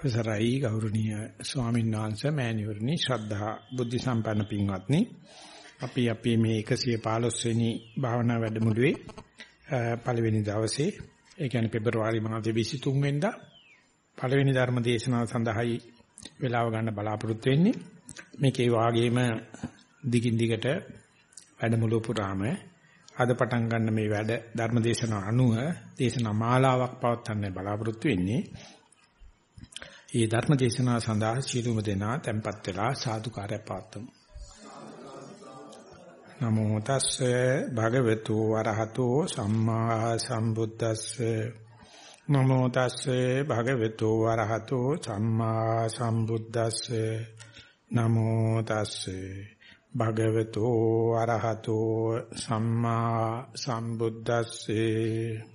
අවසරයි ගෞරවනීය ස්වාමීන් වහන්සේ මෑණිවරණි ශ්‍රද්ධා බුද්ධ සම්පන්න පින්වත්නි. අපි අපි මේ 115 වෙනි භාවනා වැඩමුළුවේ පළවෙනි දවසේ ඒ කියන්නේ පෙබරවාරි මාසයේ 23 වෙනිදා පළවෙනි ධර්ම දේශනාව සඳහායි වේලාව ගන්න බලාපොරොත්තු වෙන්නේ. මේකේ වාගේම දිගින් දිගට වැඩමුළුව පුරාම අද පටන් ගන්න මේ වැඩ ධර්ම දේශනාව අනුව දේශනා මාලාවක් පවත්වන්න බලාපොරොත්තු වෙන්නේ. ඒ ධර්ම දේශනාව සඳහා සියලුම දෙනා tempත් වෙලා සාදුකාරය පාත්තුමු. නමෝ තස්සේ භගවතු වරහතෝ සම්මා සම්බුද්දස්සේ. නමෝ තස්සේ භගවතු වරහතෝ සම්මා සම්බුද්දස්සේ. නමෝ තස්සේ භගවතු වරහතෝ සම්මා සම්බුද්දස්සේ.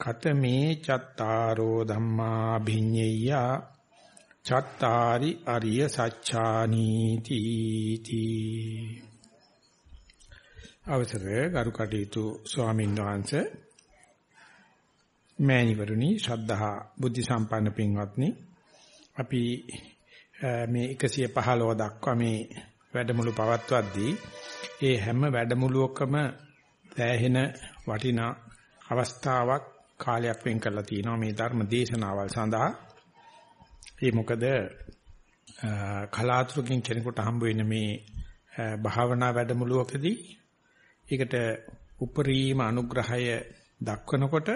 කතමේ චත්තාරෝ ධම්මා භිඤ්ඤය චත්තාරි අරිය සච්ඡානීති තී අවසරේ ගරු කටයුතු ස්වාමීන් වහන්සේ මෑණිවරුනි ශ්‍රද්ධා බුද්ධ සම්පන්න පින්වත්නි අපි මේ 115 දක්වා මේ වැඩමුළු පවත්වද්දී ඒ හැම වැඩමුළුවකම දැහෙන වටිනා අවස්ථාවක් කාලයක් වෙන් කරලා තියෙනවා මේ ධර්ම දේශනාවල් සඳහා. ඒ මොකද කලාතුරකින් කෙනෙකුට හම්බ වෙන මේ භාවනා වැඩමුළුවකදී ඒකට උපරිම අනුග්‍රහය දක්වනකොට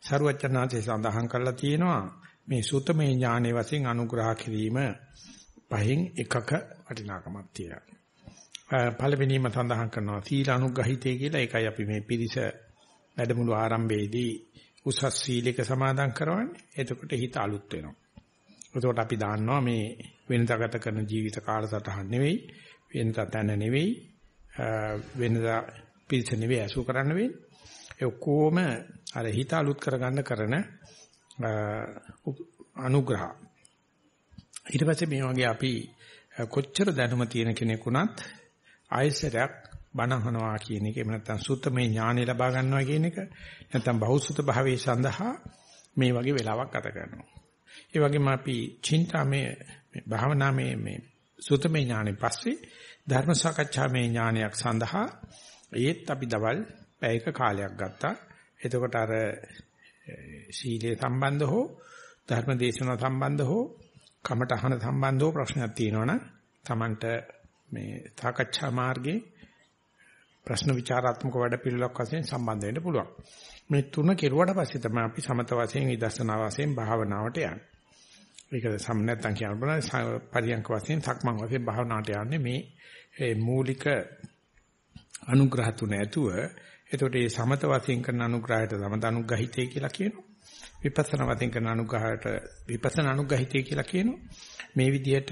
සරුවචනාංශය සඳහන් කරලා තියෙනවා මේ සුතමේ ඥානයේ වශයෙන් අනුග්‍රහ කිරීම පහෙන් එකක වටිනාකමක් තියෙනවා. පළවෙනිම සඳහන් කරනවා සීල අනුග්‍රහිතය කියලා. ඒකයි අපි මේ පිරිස වැඩමුළු ආරම්භයේදී උසස් සීලයක සමාදන් කරවන්නේ. එතකොට හිත අලුත් වෙනවා. එතකොට අපි දාන්නවා මේ වෙනදා ගත කරන ජීවිත කාලසටහන් නෙවෙයි, වෙනදා තැන නෙවෙයි, වෙනදා පිළිස නෙවෙයි අසු කරන්න වෙන්නේ. ඒ ඔක්කොම අර හිත අලුත් කරගන්න කරන අනුග්‍රහ. ඊට පස්සේ මේ වගේ අපි කොච්චර දැනුම තියෙන කෙනෙකුණත් ආයසරයක් බණහනවා කියන එක එහෙම නැත්නම් සුත්තමේ ඥානෙ ලබා ගන්නවා කියන එක නැත්නම් බහුසුත භාවයේ සඳහා මේ වගේ වෙලාවක් ගත කරනවා. ඒ වගේම අපි චින්තාමේ භාවනාමේ මේ සුත්තමේ ඥානෙ පස්සේ ධර්ම සාකච්ඡාමේ ඥානයක් සඳහා ඒත් අපි දවල් පැයක කාලයක් ගත්තා. එතකොට අර සීලේ සම්බන්ධ හෝ ධර්ම දේශනා සම්බන්ධ හෝ කමටහන සම්බන්ධව ප්‍රශ්නයක් තියෙනවනම් Tamanට මේ සාකච්ඡා මාර්ගයේ ප්‍රශ්න විචාරාත්මක වැඩ පිළිලක් වශයෙන් සම්බන්ධ වෙන්න පුළුවන්. මේ තුන කෙරුවට පස්සේ තමයි අපි සමත වශයෙන් විදර්ශනා වශයෙන් භාවනාවට යන්නේ. ඒක සම් නැත්තම් කියන්න බෑ පරියන්ක වශයෙන් සක්මන් වශයෙන් භාවනාවට යන්නේ මේ මූලික අනුග්‍රහ තුන ඇතුව එතකොට මේ සමත වශයෙන් කරන අනුග්‍රහයට සමත අනුග්‍රහිතය කියලා කියනවා. විපස්සනා වශයෙන් කරන අනුග්‍රහයට විපස්සනා අනුග්‍රහිතය කියලා කියනවා. මේ විදිහට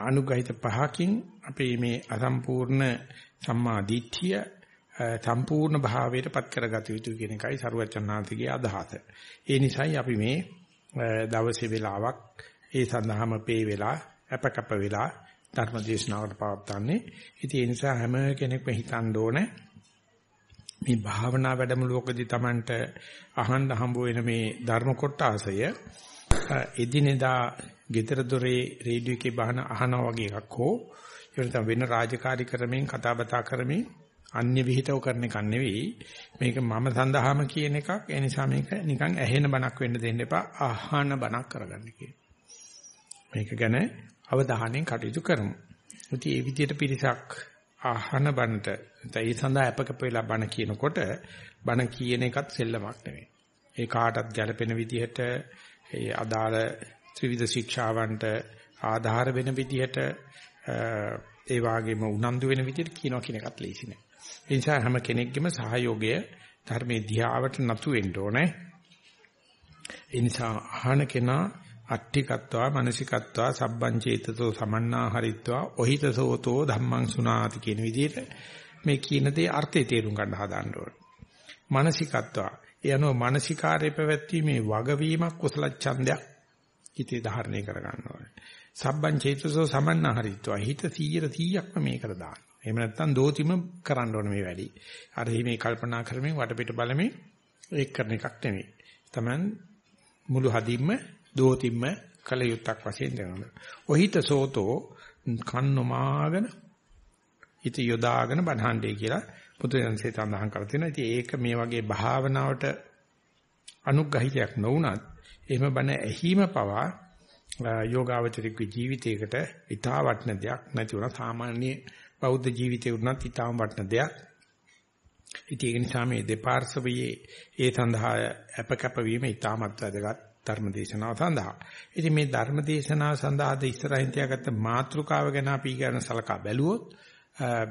අනුග්‍රහිත පහකින් අපි මේ අසම්පූර්ණ සම්මා දිට්ඨිය සම්පූර්ණ භාවයට පත් කරගත යුතු කියන එකයි සරුවචනාන්තගේ අදහස. ඒ නිසායි අපි මේ දවසේ වෙලාවක් ඒ සඳහාම පේ වෙලා අපකප වෙලා ධර්ම දේශනාවට පවත්වන්නේ. ඉතින් ඒ නිසා හැම කෙනෙක්ම හිතන්න ඕනේ මේ භාවනා වැඩමුළුවකදී Tamanට අහන්න හම්බ වෙන මේ ධර්ම කොටාසය එදිනෙදා ගෙදර දොරේ රේඩියෝ එකේ බහන අහනවා වගේ එකක් හෝ එහෙම වෙන රාජකාරී ක්‍රමෙන් කතා බතා කරමින් අන්‍ය විහිතව කරන එකක් නෙවෙයි. මේක මම සඳහාම කියන එකක්. ඒ නිසා මේක නිකන් ඇහෙන බණක් වෙන්න දෙන්න එපා. අහන බණක් කරගන්න කියන මේක ගැන අවධානයෙන් කටයුතු කරමු. ඉතින් මේ විදිහට පිරිසක් අහන බණට ඒ සඳහා අපකප වෙලා බණ කියනකොට බණ කියන එකත් සෙල්ලමක් නෙවෙයි. ඒ කාටත් ගැළපෙන විදිහට ඒ අදාළ ත්‍රිවිධ ශික්ෂාවන්ට ආධාර වෙන විදිහට ඒ වගේම උනන්දු වෙන විදිහට කියනවා කියන එකත් ලේසි නෑ. ඒ නිසා හැම කෙනෙක්ගේම සහයෝගය ධර්මයේ දිහාවට නතු වෙන්න ඕනේ. ඒ නිසා අහන කෙනා අට්ඨිකත්වා මානසිකත්වා සබ්බං චේතසෝ සමන්නා හරිත්වා ඔහිතසෝතෝ ධම්මං සුනාති කියන විදිහට මේ කියන දේ අර්ථය තේරුම් ගන්න හදාන්න ඕනේ. මානසිකත්වා ඒ අනුව මානසිකාරයේ පැවැත්වීමේ වගවීමක් කුසල ඡන්දයක් හිතේ ධාරණය කර ගන්න ඕනේ. සබ්බං චේතසෝ සමන්නාහරිත්වා හිත 100%ක්ම මේකට දාන්න. එහෙම නැත්නම් දෝතිම කරන්න ඕනේ මේ වැඩි. අර මේ කල්පනා කරමින් වටපිට බලමින් ඒක කරන එකක් නෙමෙයි. Taman මුළු හදින්ම දෝතිම්ම කල යුත්තක් වශයෙන් දෙනවා. ඔහිත සෝතෝ කන්නොමාගෙන හිත යොදාගෙන බණහන්ඩේ කියලා පුදුරන්සේ සඳහන් කරලා තියෙනවා. ඉතින් ඒක මේ වගේ භාවනාවට අනුග්‍රහිතයක් නොවුනත් එහෙම බණ ඇහිම පවා යෝගාවචරික ජීවිතයකට ඊටා වටන දෙයක් නැති වුණා සාමාන්‍ය බෞද්ධ ජීවිතේ උනත් ඊටාම වටන දෙයක්. ඉතින් ඒ නිසා මේ දෙපාර්ශවයේ ඒ සඳහා අපකප වීම ඊටාමත් වැදගත් ධර්ම දේශනාව සඳහා. ඉතින් මේ ධර්ම දේශනාව සඳහා ද ඉස්සරහින් තියාගත්ත මාතෘකාව ගැන අපි කියන සලකා බැලුවොත්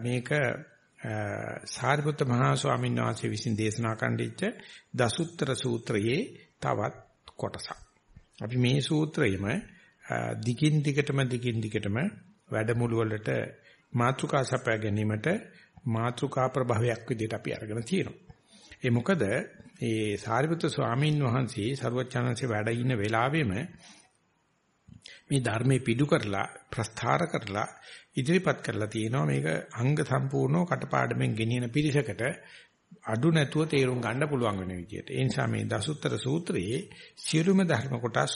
මේක සාරිපුත්ත මහා ස්වාමීන් වහන්සේ විසින් දේශනා කණ්ඩිච්ච දසුත්තර සූත්‍රයේ තවත් කොටසක්. අපි මේ සූත්‍රයේම දිගින් දිගටම දිගින් දිගටම වැඩමුළු වලට මාතෘකා සපයා ගැනීමට මාතෘකා ප්‍රභවයක් විදිහට අපි අරගෙන තියෙනවා. ඒ මොකද ඒ සාරිපුත්‍ර ස්වාමීන් වහන්සේ ਸਰවචනන්සේ වැඩ ඉන්න වෙලාවෙම මේ ධර්මයේ පිටු කරලා ප්‍රස්ථාර කරලා ඉදිරිපත් කරලා තියෙනවා මේක අංග සම්පූර්ණව කටපාඩමෙන් ගෙනියන පිරිසකට අඩු නැතුව තේරුම් ගන්න පුළුවන් වෙන විදිහට. ඒ නිසා මේ දසුත්තර සූත්‍රයේ සියලුම ධර්ම කොටස්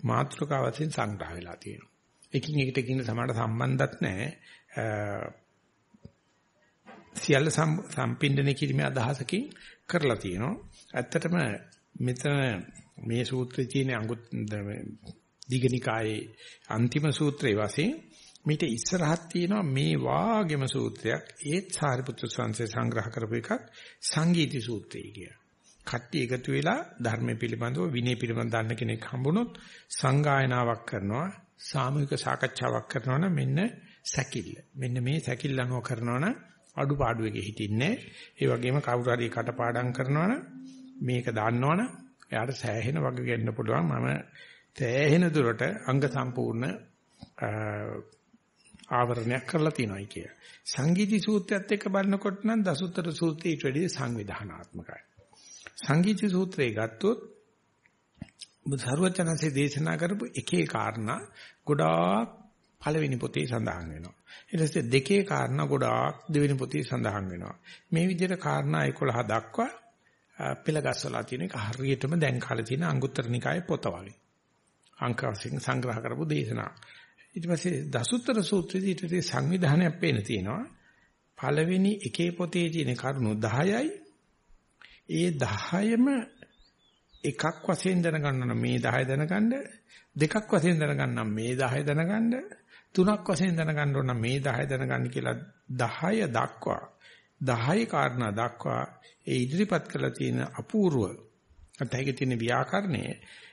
මාතෘකාව වශයෙන් සංග්‍රහ වෙලා තියෙනවා. එකින් එකට කියන සමාන සම්බන්ධත් නැහැ. සියල්ල සම්පින්දනය කිරීමේ අදහසකින් කරලා තියෙනවා. ඇත්තටම මෙතන මේ සූත්‍රයේ තියෙන අඟුත් දීගනිකායේ අන්තිම සූත්‍රයේ වශයෙන් මීට ඉස්සරහත් තියෙනවා මේ වාගේම සූත්‍රයක් ඒත් සාරිපුත්‍ර ස්වාමීන් සංග්‍රහ කරපු එකක් සංගීති සූත්‍රය කිය. කට්ටිය එකතු වෙලා ධර්ම පිළිබඳව විනය පිළිබඳව දන්න කෙනෙක් හම්බුනොත් සංගායනාවක් කරනවා සාමූහික සාකච්ඡාවක් කරනවා නම් මෙන්න සැකිල්ල. මෙන්න මේ සැකිල්ල අනුව කරනවා නම් අඩුපාඩුවක හිටින්නේ. ඒ වගේම කවුරු හරි කටපාඩම් කරනවා නම් මේක දන්නවනම් එයාට සෑහෙන වගේ ගන්න පුළුවන්. මම සෑහෙන දුරට අංග සම්පූර්ණ ආවරණයක් කරලා තියෙනවායි කිය. සංගීති සූත්‍රයත් එක්ක බලනකොට නම් දසුත්තර සූත්‍රය ඊට වැඩිය සංවිධානාත්මකයි. සංගීති සූත්‍රය ගත්තොත් බුදුසරුවචනන්සේ දේශනා කරපු එකේ කාරණා ගොඩාක් පළවෙනි පොතේ සඳහන් වෙනවා. ඊට පස්සේ දෙකේ කාරණා ගොඩාක් දෙවෙනි පොතේ සඳහන් වෙනවා. මේ විදිහට කාරණා 11 දක්වා පෙළගස්සලා තියෙන එක හරියටම දැන් කාලේ තියෙන අංගුත්තර නිකායේ පොත වගේ. අංක වශයෙන් සංග්‍රහ කරපු දේශනා. ඊට පස්සේ දසුත්තර සූත්‍රයේදී ඊට පස්සේ සංවිධානයක් පේන තියෙනවා. පළවෙනි එකේ පොතේ තියෙන කරුණු 10යි. ඒ 10ම එකක් වශයෙන් දැනගන්න නම් මේ 10 දැනගන්න දෙකක් වශයෙන් දැනගන්න මේ 10 දැනගන්න තුනක් වශයෙන් දැනගන්න ඕන මේ 10 දැනගන්න කියලා 10 දක්වා 10 කාරණා දක්වා ඒ ඉදිරිපත් කරලා තියෙන අපූර්ව අතහැගේ තියෙන ව්‍යාකරණය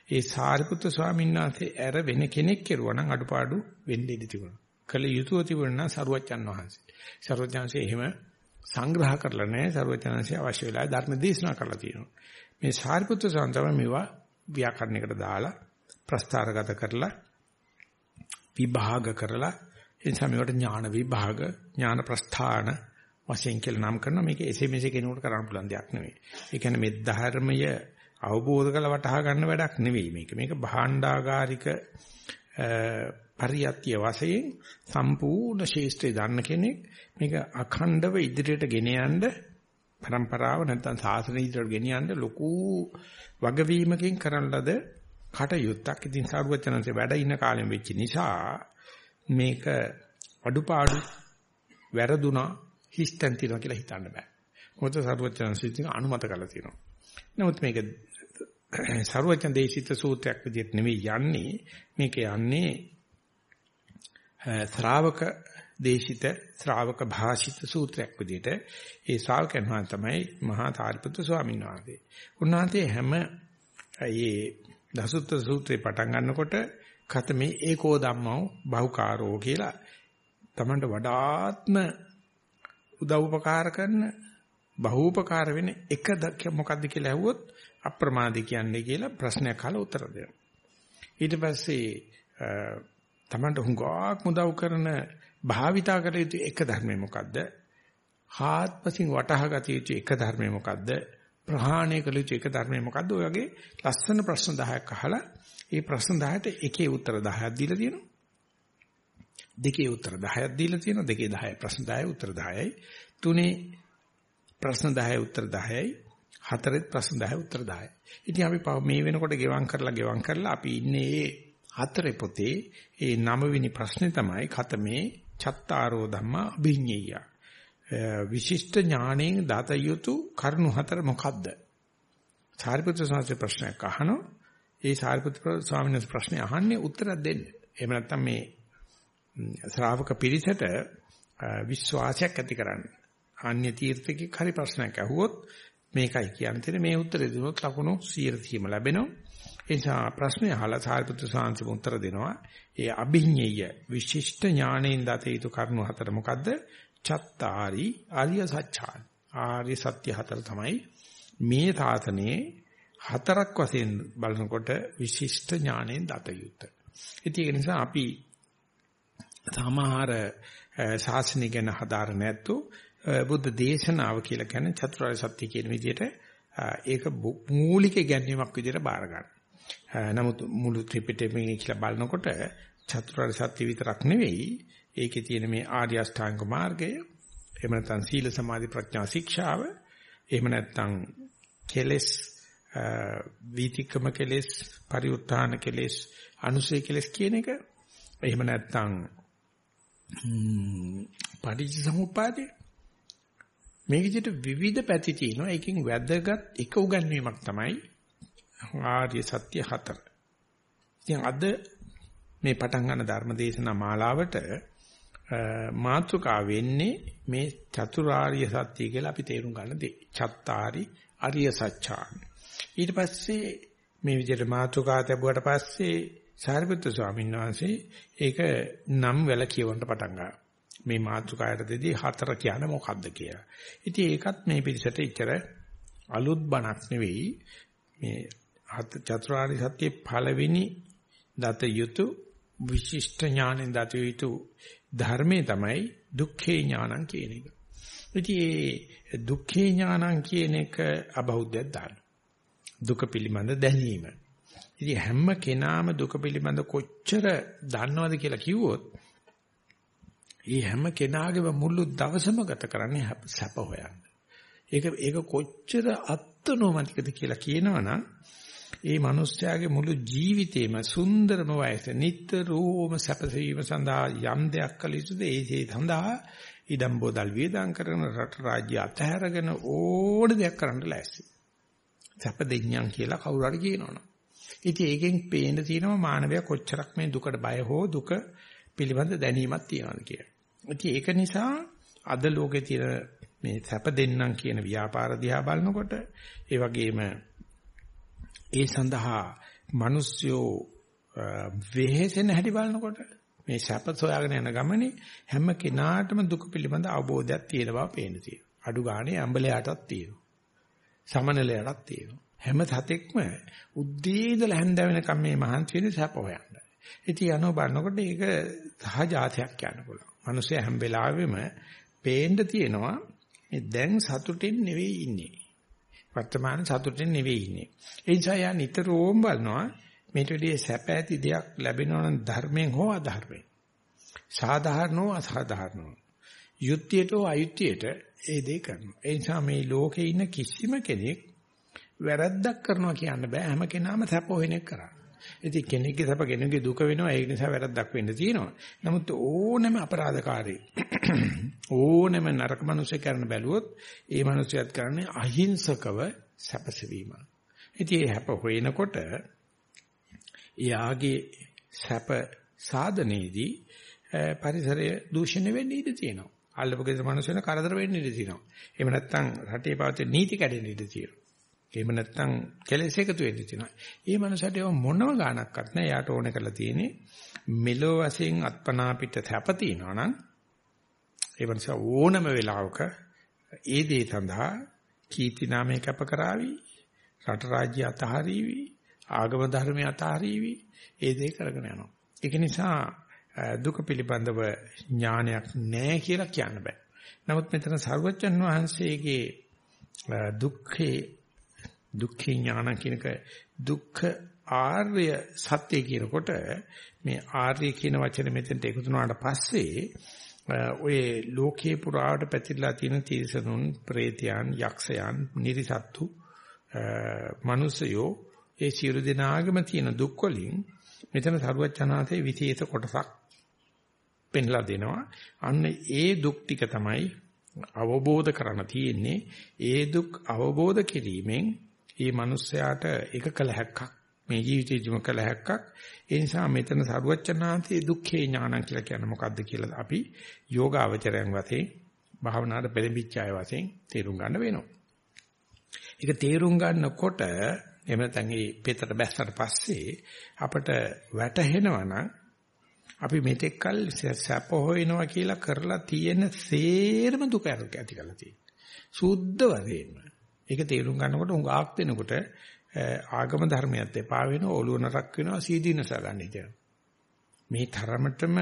ඒ සාරිපුත්‍ර ස්වාමීන් වහන්සේ ඇර වෙන කෙනෙක් කෙරුවා නම් අඩුපාඩු වෙන්න ඉඩ තිබුණා. කළ යුතුව තිබුණා නම් සරුවච්චන් වහන්සේ. සරුවච්චන්සේ එහෙම සංග්‍රහ කරලා නැහැ. සරුවච්චන්සේ අවශ්‍ය වෙලාවේ ධර්ම දේශනා කරලා තියෙනවා. මේ සාරිපුත්‍ර සාන්තම මේවා ව්‍යාකරණයකට දාලා ප්‍රස්තාරගත කරලා විභාග කරලා එනිසා මේවට ඥාන විභාග ඥාන ප්‍රස්ථාන වශයෙන් කියලා නම් කරනවා මේක එසේ මෙසේ කෙනෙකුට කරන්න පුළුවන් දෙයක් නෙවෙයි. ඒ කියන්නේ මේ ධර්මය අවබෝධ කරලා වටහා ගන්න වැඩක් නෙවෙයි මේක. මේක භාණ්ඩාගාරික පරියත්‍ය වශයෙන් සම්පූර්ණ ශේෂ්ත්‍රය දන්න කෙනෙක් මේක අඛණ්ඩව ඉදිරියට ගෙන යන්න પરම්පරාව නැත්නම් සාසන ඉදිරියට ගෙන යන්න ලොකු වගවීමකින් කරන ලද කටයුත්තක්. ඉතින් සාරුවචනන්සේ වැඩ ඉන්න කාලෙම වෙච්ච නිසා මේක අඩුපාඩු වැරදුනා හිස්තන් තියනවා කියලා හිතන්න බෑ. මොකද සාරුවචනන්සේ ඉතින් අනුමත කරලා තියෙනවා. නමුත් මේක සරුවචන දේශිත සූත්‍රයක් විදිහට නෙවෙයි යන්නේ මේක යන්නේ ශ්‍රාවක දේශිත ශ්‍රාවක භාෂිත සූත්‍රයක් විදිහට ඒ ශ්‍රාවකයන් වහන්සේ තමයි මහා තාරිපුත්‍ර ස්වාමීන් වහන්සේ. උන්වහන්සේ හැම ඒ දසුත්‍ර සූත්‍රේ පටන් ගන්නකොට කතමේ ඒකෝ ධම්මෝ බහුකාරෝ කියලා තමන්ට වඩාත්ම උදව් උපකාර කරන බහූපකාර වෙන එක මොකද්ද කියලා ඇහුවොත් අප්‍රමාදී කියන්නේ කියලා ප්‍රශ්නයක් අහලා උත්තර දෙනවා. ඊට පස්සේ තමන්ට හුඟක් මුදව් කරන භාවිතා කළ යුතු එක ධර්මය මොකද්ද? හාත්පසින් වටහා ගත යුතු එක ධර්මය මොකද්ද? ප්‍රහාණය කළ යුතු එක ධර්මය මොකද්ද? ඔය වගේ ලස්සන ප්‍රශ්න 10ක් අහලා ඒ ප්‍රශ්න 10ට එකේ උත්තර 10ක් දීලා තියෙනවා. දෙකේ උත්තර 10ක් දීලා තියෙනවා. දෙකේ 10 ප්‍රශ්න 10යි උත්තර 10යි. තුනේ ප්‍රශ්න 10යි උත්තර 10යි. හතරෙත් ප්‍රශ්න 10 උත්තර 10. ඉතින් අපි මේ වෙනකොට ගෙවම් කරලා ගෙවම් කරලා අපි ඉන්නේ ඒ හතරේ පොතේ ඒ නවවෙනි ප්‍රශ්නේ තමයි කතමේ චත්තාරෝ ධම්මා අභිඤ්ඤය. විශිෂ්ට ඥාණයෙන් දත යුතු කරුණු හතර මොකද්ද? සාරිපුත්‍ර ස්වාමීන් ප්‍රශ්නයක් අහනවා. ඒ සාරිපුත්‍ර ස්වාමීන් වහන්සේ ප්‍රශ්නේ අහන්නේ උත්තරයක් දෙන්න. එහෙම නැත්නම් මේ ශ්‍රාවක පිරිසට විශ්වාසයක් ඇති කරන්න. අන්‍ය තීර්ථකෙක් හරි ප්‍රශ්නයක් අහුවොත් මේකයි කියන්න තියෙන්නේ මේ උත්තරේ දුන්නොත් ලකුණු 100 ලැබෙනවා. ඒ නිසා ප්‍රශ්නය අහලා සාරිපුත්‍ර සාංශම උත්තර දෙනවා. ඒ අභිඤ්ඤය විශිෂ්ට ඥාණයෙන් දත යුතු කරුණු හතර මොකද්ද? චත්තාරි ආර්ය සත්‍යාන. ආර්ය සත්‍ය හතර තමයි මේ තාතනේ හතරක් වශයෙන් බලනකොට විශිෂ්ට ඥාණයෙන් දත යුත්තේ. ඉතින් ඒ නිසා අපි සමහර ශාසනය ගැන හදාර නැත්තු බුද්ධ දේශනාව කියලා කියන්නේ චතුරාර්ය සත්‍ය කියන විදිහට ඒක මූලික ගැන්වීමක් විදිහට බාර ගන්න. නමුත් මුළු ත්‍රිපිටකය කියලා බලනකොට චතුරාර්ය සත්‍ය විතරක් නෙවෙයි ඒකේ තියෙන මේ ආර්ය අෂ්ටාංග මාර්ගය එහෙම නැත්නම් සීල සමාධි ප්‍රඥා ශික්ෂාව එහෙම නැත්නම් කෙලෙස් වීතික්‍රම කෙලෙස් පරිඋත්ථාන කෙලෙස් අනුසය කෙලෙස් කියන එක එහෙම නැත්නම් පටිච්චසමුප්පාදේ මේ විදිහට විවිධ පැති තියෙනවා. එකකින් වැදගත් එක උගන්වීමක් තමයි ආර්ය සත්‍ය හතර. ඉතින් අද මේ පටන් ගන්න ධර්මදේශනා මාලාවට මාතෘකා වෙන්නේ මේ චතුරාර්ය සත්‍ය කියලා අපි තේරුම් ගන්න දේ. චත්තාරි අරිය සත්‍යාන. ඊට පස්සේ මේ විදිහට මාතෘකා ලැබුවට පස්සේ සාරිපුත්‍ර ස්වාමීන් වහන්සේ ඒක නම් වල කියවන්න පටන් ගන්නවා. මේ මාතෘකායට දෙදී හතර කියන්නේ මොකක්ද කියලා. ඉතින් ඒකත් මේ පිළිසෙට ඉතර අලුත් බණක් නෙවෙයි. මේ චතුරාර්ය සත්‍යයේ පළවෙනි දත යුතු විශිෂ්ට ඥානෙන් දත යුතු ධර්මයේ තමයි දුක්ඛේ ඥානං කියන එක. ඉතින් මේ දුක්ඛේ ඥානං කියන එක අබෞද්ධයක් දාන. දුක පිළිබඳ දැනීම. ඉතින් හැම කෙනාම දුක පිළිබඳ කොච්චර දන්නවද කියලා කිව්වොත් ඒ හැම කෙනාගේම මුළු දවසම ගත කරන්නේ සැප හොයන්න. ඒක ඒක කොච්චර අත්නෝමතිකද කියලා කියනවනම් ඒ මිනිස්යාගේ මුළු ජීවිතේම සුන්දරම වයස නිට්ටරෝම සැපසීම සඳහා යම් දෙයක් කළ යුතුද ඒ සඳහා ඉදම් බෝදල් වේදම් කරන රට රාජ්‍ය අතහැරගෙන ඕන දෙයක් කරන්න ලෑස්ති. සැප දෙඤ්ඤම් කියලා කවුරු හරි කියනවනේ. ඉතින් ඒකෙන් පේන්න තියෙනවා මානවයා කොච්චරක් මේ දුකට බය හෝ දුක පිළිබඳ දැනීමක් තියනවාද කියලා. ඉතින් ඒක නිසා අද ලෝකේ තියෙන මේ සැප දෙන්නම් කියන ව්‍යාපාර දිහා බලනකොට ඒ වගේම ඒ සඳහා මිනිස්සුયો වෙහෙසෙන හැටි බලනකොට මේ සැප සොයාගෙන යන ගමනේ හැම කෙනාටම දුක පිළිබඳ අවබෝධයක් තියෙන බව පේන තියෙනවා. අඩු ගානේ අඹලයටත් තියෙනවා. සමනලයටත් තියෙනවා. හැම සතෙක්ම උද්දී ඉඳලා හැන්ද වෙනකම් මේ මහන්සි වෙන සැප හොයන්න. ඉතින් යනෝ බලනකොට ඒක සහජාතයක් කියන්න පුළුවන්. මිනිස්සු හැම වෙලාවෙම පේන්න තියෙනවා මේ දැන් සතුටින් නෙවෙයි ඉන්නේ. වර්තමාන සතුටින් නෙවෙයි ඉන්නේ. ඒ නිසා යා නිතරම බලනවා මේට වැඩිය සැප ඇති දෙයක් ලැබෙනවා නම් ධර්මයෙන් හෝ අධර්මයෙන්. සාධාරණෝ අසාධාරණෝ. යුක්තියට හෝ අයුක්තියට ඒ දේ කරනවා. ඒ නිසා මේ ලෝකේ ඉන්න කිසිම කෙනෙක් වැරද්දක් කරනවා කියන්න බෑ. හැම කෙනාම සැප හොයන එක කරා. ඉතින් කෙනෙක්ගේ සැප කෙනෙකුගේ දුක වෙනවා ඒක නිසා වැරද්දක් වෙන්න තියෙනවා. නමුත් ඕනෑම අපරාධකාරී ඕනෑම නරක මිනිස්සු කරන බැලුවොත් ඒ මිනිස්සුත් කරන්නේ අහිංසකව සැපසවීම. ඉතින් ඒ හැප හොයනකොට එයාගේ සැප සාධනයේදී පරිසරය දූෂණය වෙන්න ඉඩ තියෙනවා. අල්ලපු ගෙදර මිනිස්සුන කරදර වෙන්න ඉඩ තියෙනවා. එහෙම නැත්නම් රටේ පවතින නීති කැඩෙන්න ඉඩ තියෙනවා. එහෙම නැත්නම් කෙලෙස් එකතු වෙන්න තියෙනවා. ඒ මනසට ඒව මොනම ගාණක්වත් නැහැ. යාට ඕනේ කරලා තියෙන්නේ මෙලෝ වශයෙන් අත්පනා පිට තැප තියනවා නම් ඒ මනස ඕනම වෙලාවක ඒ දේ සඳහා කීර්ති නාමය කැප කරાવી රට රාජ්‍ය අතහරීවි ආගම ධර්මය අතහරීවි ඒ දේ කරගෙන යනවා. ඒක නිසා දුක පිළිබඳව ඥානයක් නැහැ කියලා කියන්න බෑ. නමුත් මෙතන සර්වජන් වහන්සේගේ දුක්ඛේ දුක්ඛ ඥාන කියනක දුක්ඛ ආර්ය සත්‍ය කියනකොට මේ ආර්ය කියන වචනේ මෙතෙන්ට එකතු වුණාට පස්සේ ඔය ලෝකේ පුරාවට පැතිරලා තියෙන තීසනුන්, പ്രേතයන්, යක්ෂයන්, නිරිසත්තු මිනිසයෝ ඒ සියලු දෙනාගම තියෙන දුක් වලින් මෙතන සරුවචනාතේ විශේෂ කොටසක් පෙන්ලා දෙනවා. අන්න ඒ දුක් ටික තමයි අවබෝධ කරන්න තියෙන්නේ. ඒ දුක් අවබෝධ කිරීමෙන් මේ මිනිස්යාට එක කල හැක්කක් මේ ජීවිතේදිම කළ හැක්කක්. ඒ නිසා මෙතන සරුවචනාන්තයේ දුක්ඛේ ඥානං කියලා කියන්නේ මොකද්ද කියලා අපි යෝගාවචරයන් වශයෙන් භාවනාවට පෙළඹිච්ච අය වශයෙන් තේරුම් ගන්න වෙනවා. ඒක තේරුම් ගන්නකොට එහෙම නැත්නම් මේ පෙතට බැස්සට පස්සේ අපට වැටහෙනවා නම් අපි මෙතෙක් කල් සැප හොයනවා කියලා කරලා තියෙන සේරම දුක ඇති කරලා තියෙනවා. සුද්ධ වශයෙන්ම. ඒක තේරුම් ගන්නකොට උඟාක් දෙනකොට ආගම ධර්මයත් එපා වෙනවා ඔළුව නරක් වෙනවා සීදීනස ගන්න හිතෙනවා. මේ තරමටම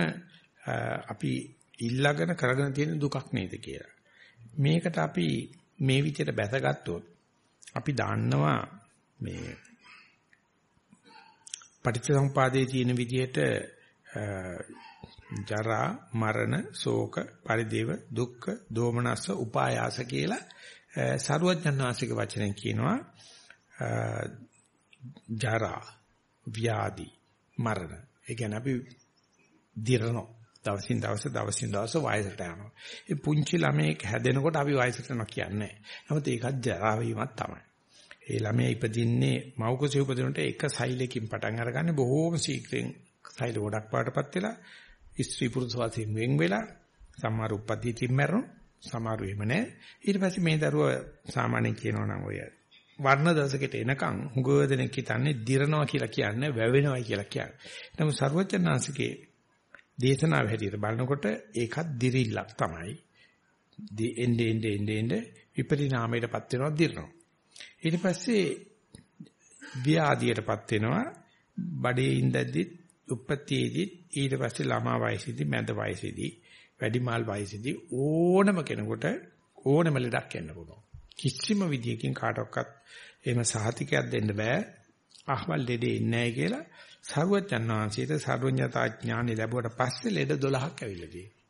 අපි ඉල්ලගෙන කරගෙන තියෙන දුකක් නේද කියලා. මේකට අපි මේ විදිහට බැසගත්තොත් අපි දන්නවා මේ පටිච්චසමුපාදයේ තියෙන විදිහට ජරා මරණ ශෝක පරිදේව දුක්ඛ දෝමනස්ස උපායාස කියලා සරුවඥාන්සික වචනෙන් කියනවා ජරා ව්‍යාධි මරණ. ඒ කියන්නේ අපි දිරනවා. දවසින් දවස දවසින් දවස වයසට යනවා. ඒ පුංචි ළමයෙක් හැදෙනකොට අපි වයසට යනවා කියන්නේ. නමුත් ඒකත් ජරා වීමක් තමයි. ඒ ළමයා ඉපදින්නේ මව් කුසේ උපදිනකොට එක සෛලකින් පටන් අරගන්නේ බොහෝම ශීඝ්‍රයෙන් සෛල ගොඩක් පාටපත් වෙලා ස්ත්‍රී පුරුෂ වාසයෙන් වෙන් වෙලා සමහර උපදීතින් මැරෙනවා සමහර වෙම නැහැ ඊට පස්සේ මේ දරුවා සාමාන්‍යයෙන් කියනවා නම් ඔය වර්ණ දශකයට එනකන් හුඟ දෙනෙක් හිතන්නේ දිරනවා කියලා කියන්නේ වැවෙනවා කියලා කියන්නේ. නමුත් ਸਰවඥාන්සේගේ දේශනාව හැටියට බලනකොට ඒකත් දිරිල්ලක් තමයි. එnde ende ende ende විපරිණාමයටපත් වෙනවා දිරනවා. ඊට පස්සේ ව්‍යාධියටපත් වෙනවා බඩේ ඉඳද්දි උපත්තියේදී ඊට පස්සේ ළමා වයසේදී මැද වයසේදී වැඩිමාල් වයසේදී ඕනම කෙනෙකුට ඕනම ලෙඩක් එන්න පුළුවන්. කිසිම විදියකින් කාටවත් එහෙම සහතිකයක් දෙන්න බෑ. අහවල් ලෙඩේ ඉන්නේ කියලා සරුවචන් වහන්සේට සරුඤ්ඤතා ඥානෙ ලැබුවට පස්සේ ලෙඩ 12ක් ඇවිල්ලා තියෙනවා.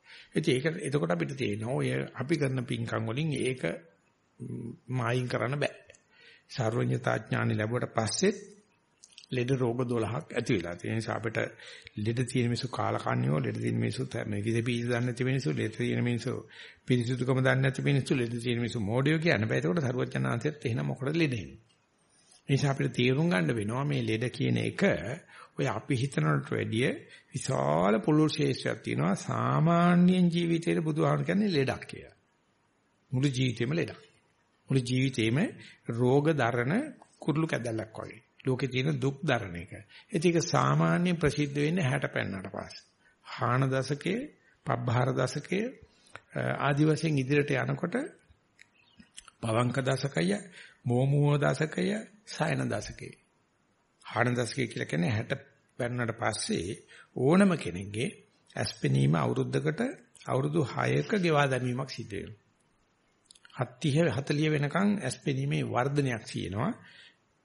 ඒක එතකොට අපිට තේරෙනවා ඔය අපි කරන පින්කම් වලින් ඒක මායින් කරන්න බෑ. සරුඤ්ඤතා ඥානෙ ලැබුවට පස්සෙත් ලෙඩ රෝග 12ක් ඇති වෙලා තියෙන නිසා අපිට ලෙඩ තියෙන මිනිස්සු කාලකන්‍යෝ ලෙඩ තියෙන මිනිස්සු මේ විද බීජ දන්නේ නැති මිනිස්සු ලෙඩ තියෙන මිනිස්සු පිරිසුදුකම දන්නේ නැති මිනිස්සු ලෙඩ තියෙන මිනිස්සු මෝඩයෝ කියන්න බෑ. ඒකට සරුවචනාංශයත් එහෙනම් මොකටද ලෙඩ එන්නේ නිසා අපිට තේරුම් ගන්න වෙනවා මේ ලෙඩ කියන එක ඔය අපි හිතනට වැඩිය විශාල පුළුල් ශේෂයක් තියෙනවා සාමාන්‍ය ජීවිතේට බුදුහාම කියන්නේ ලෙඩක් කියලා. මුළු ජීවිතේම ලෙඩක්. මුළු ජීවිතේම රෝග දරන කුරුළු කැදල්ලක් වගේ. ලෝකේ තියෙන දුක් දරන එක. ඒක සාමාන්‍ය ප්‍රසිද්ධ වෙන්නේ 60 පෙන්නට පස්සේ. හාන දශකයේ, පබ්බහාර දශකයේ ආදි වශයෙන් ඉදිරියට යනකොට පවංක දශකය, මෝමුව දශකය, සයන දශකය. හාන දශකය කියලා කියන්නේ 60 පෙන්නට පස්සේ ඕනම කෙනෙක්ගේ ඇස්පෙනීම අවුරුද්දකට අවුරුදු 6ක ගෙවා දැමීමක් සිද්ධ වෙනවා. 70 40 වෙනකන් ඇස්පෙනීමේ වර්ධනයක් තියෙනවා.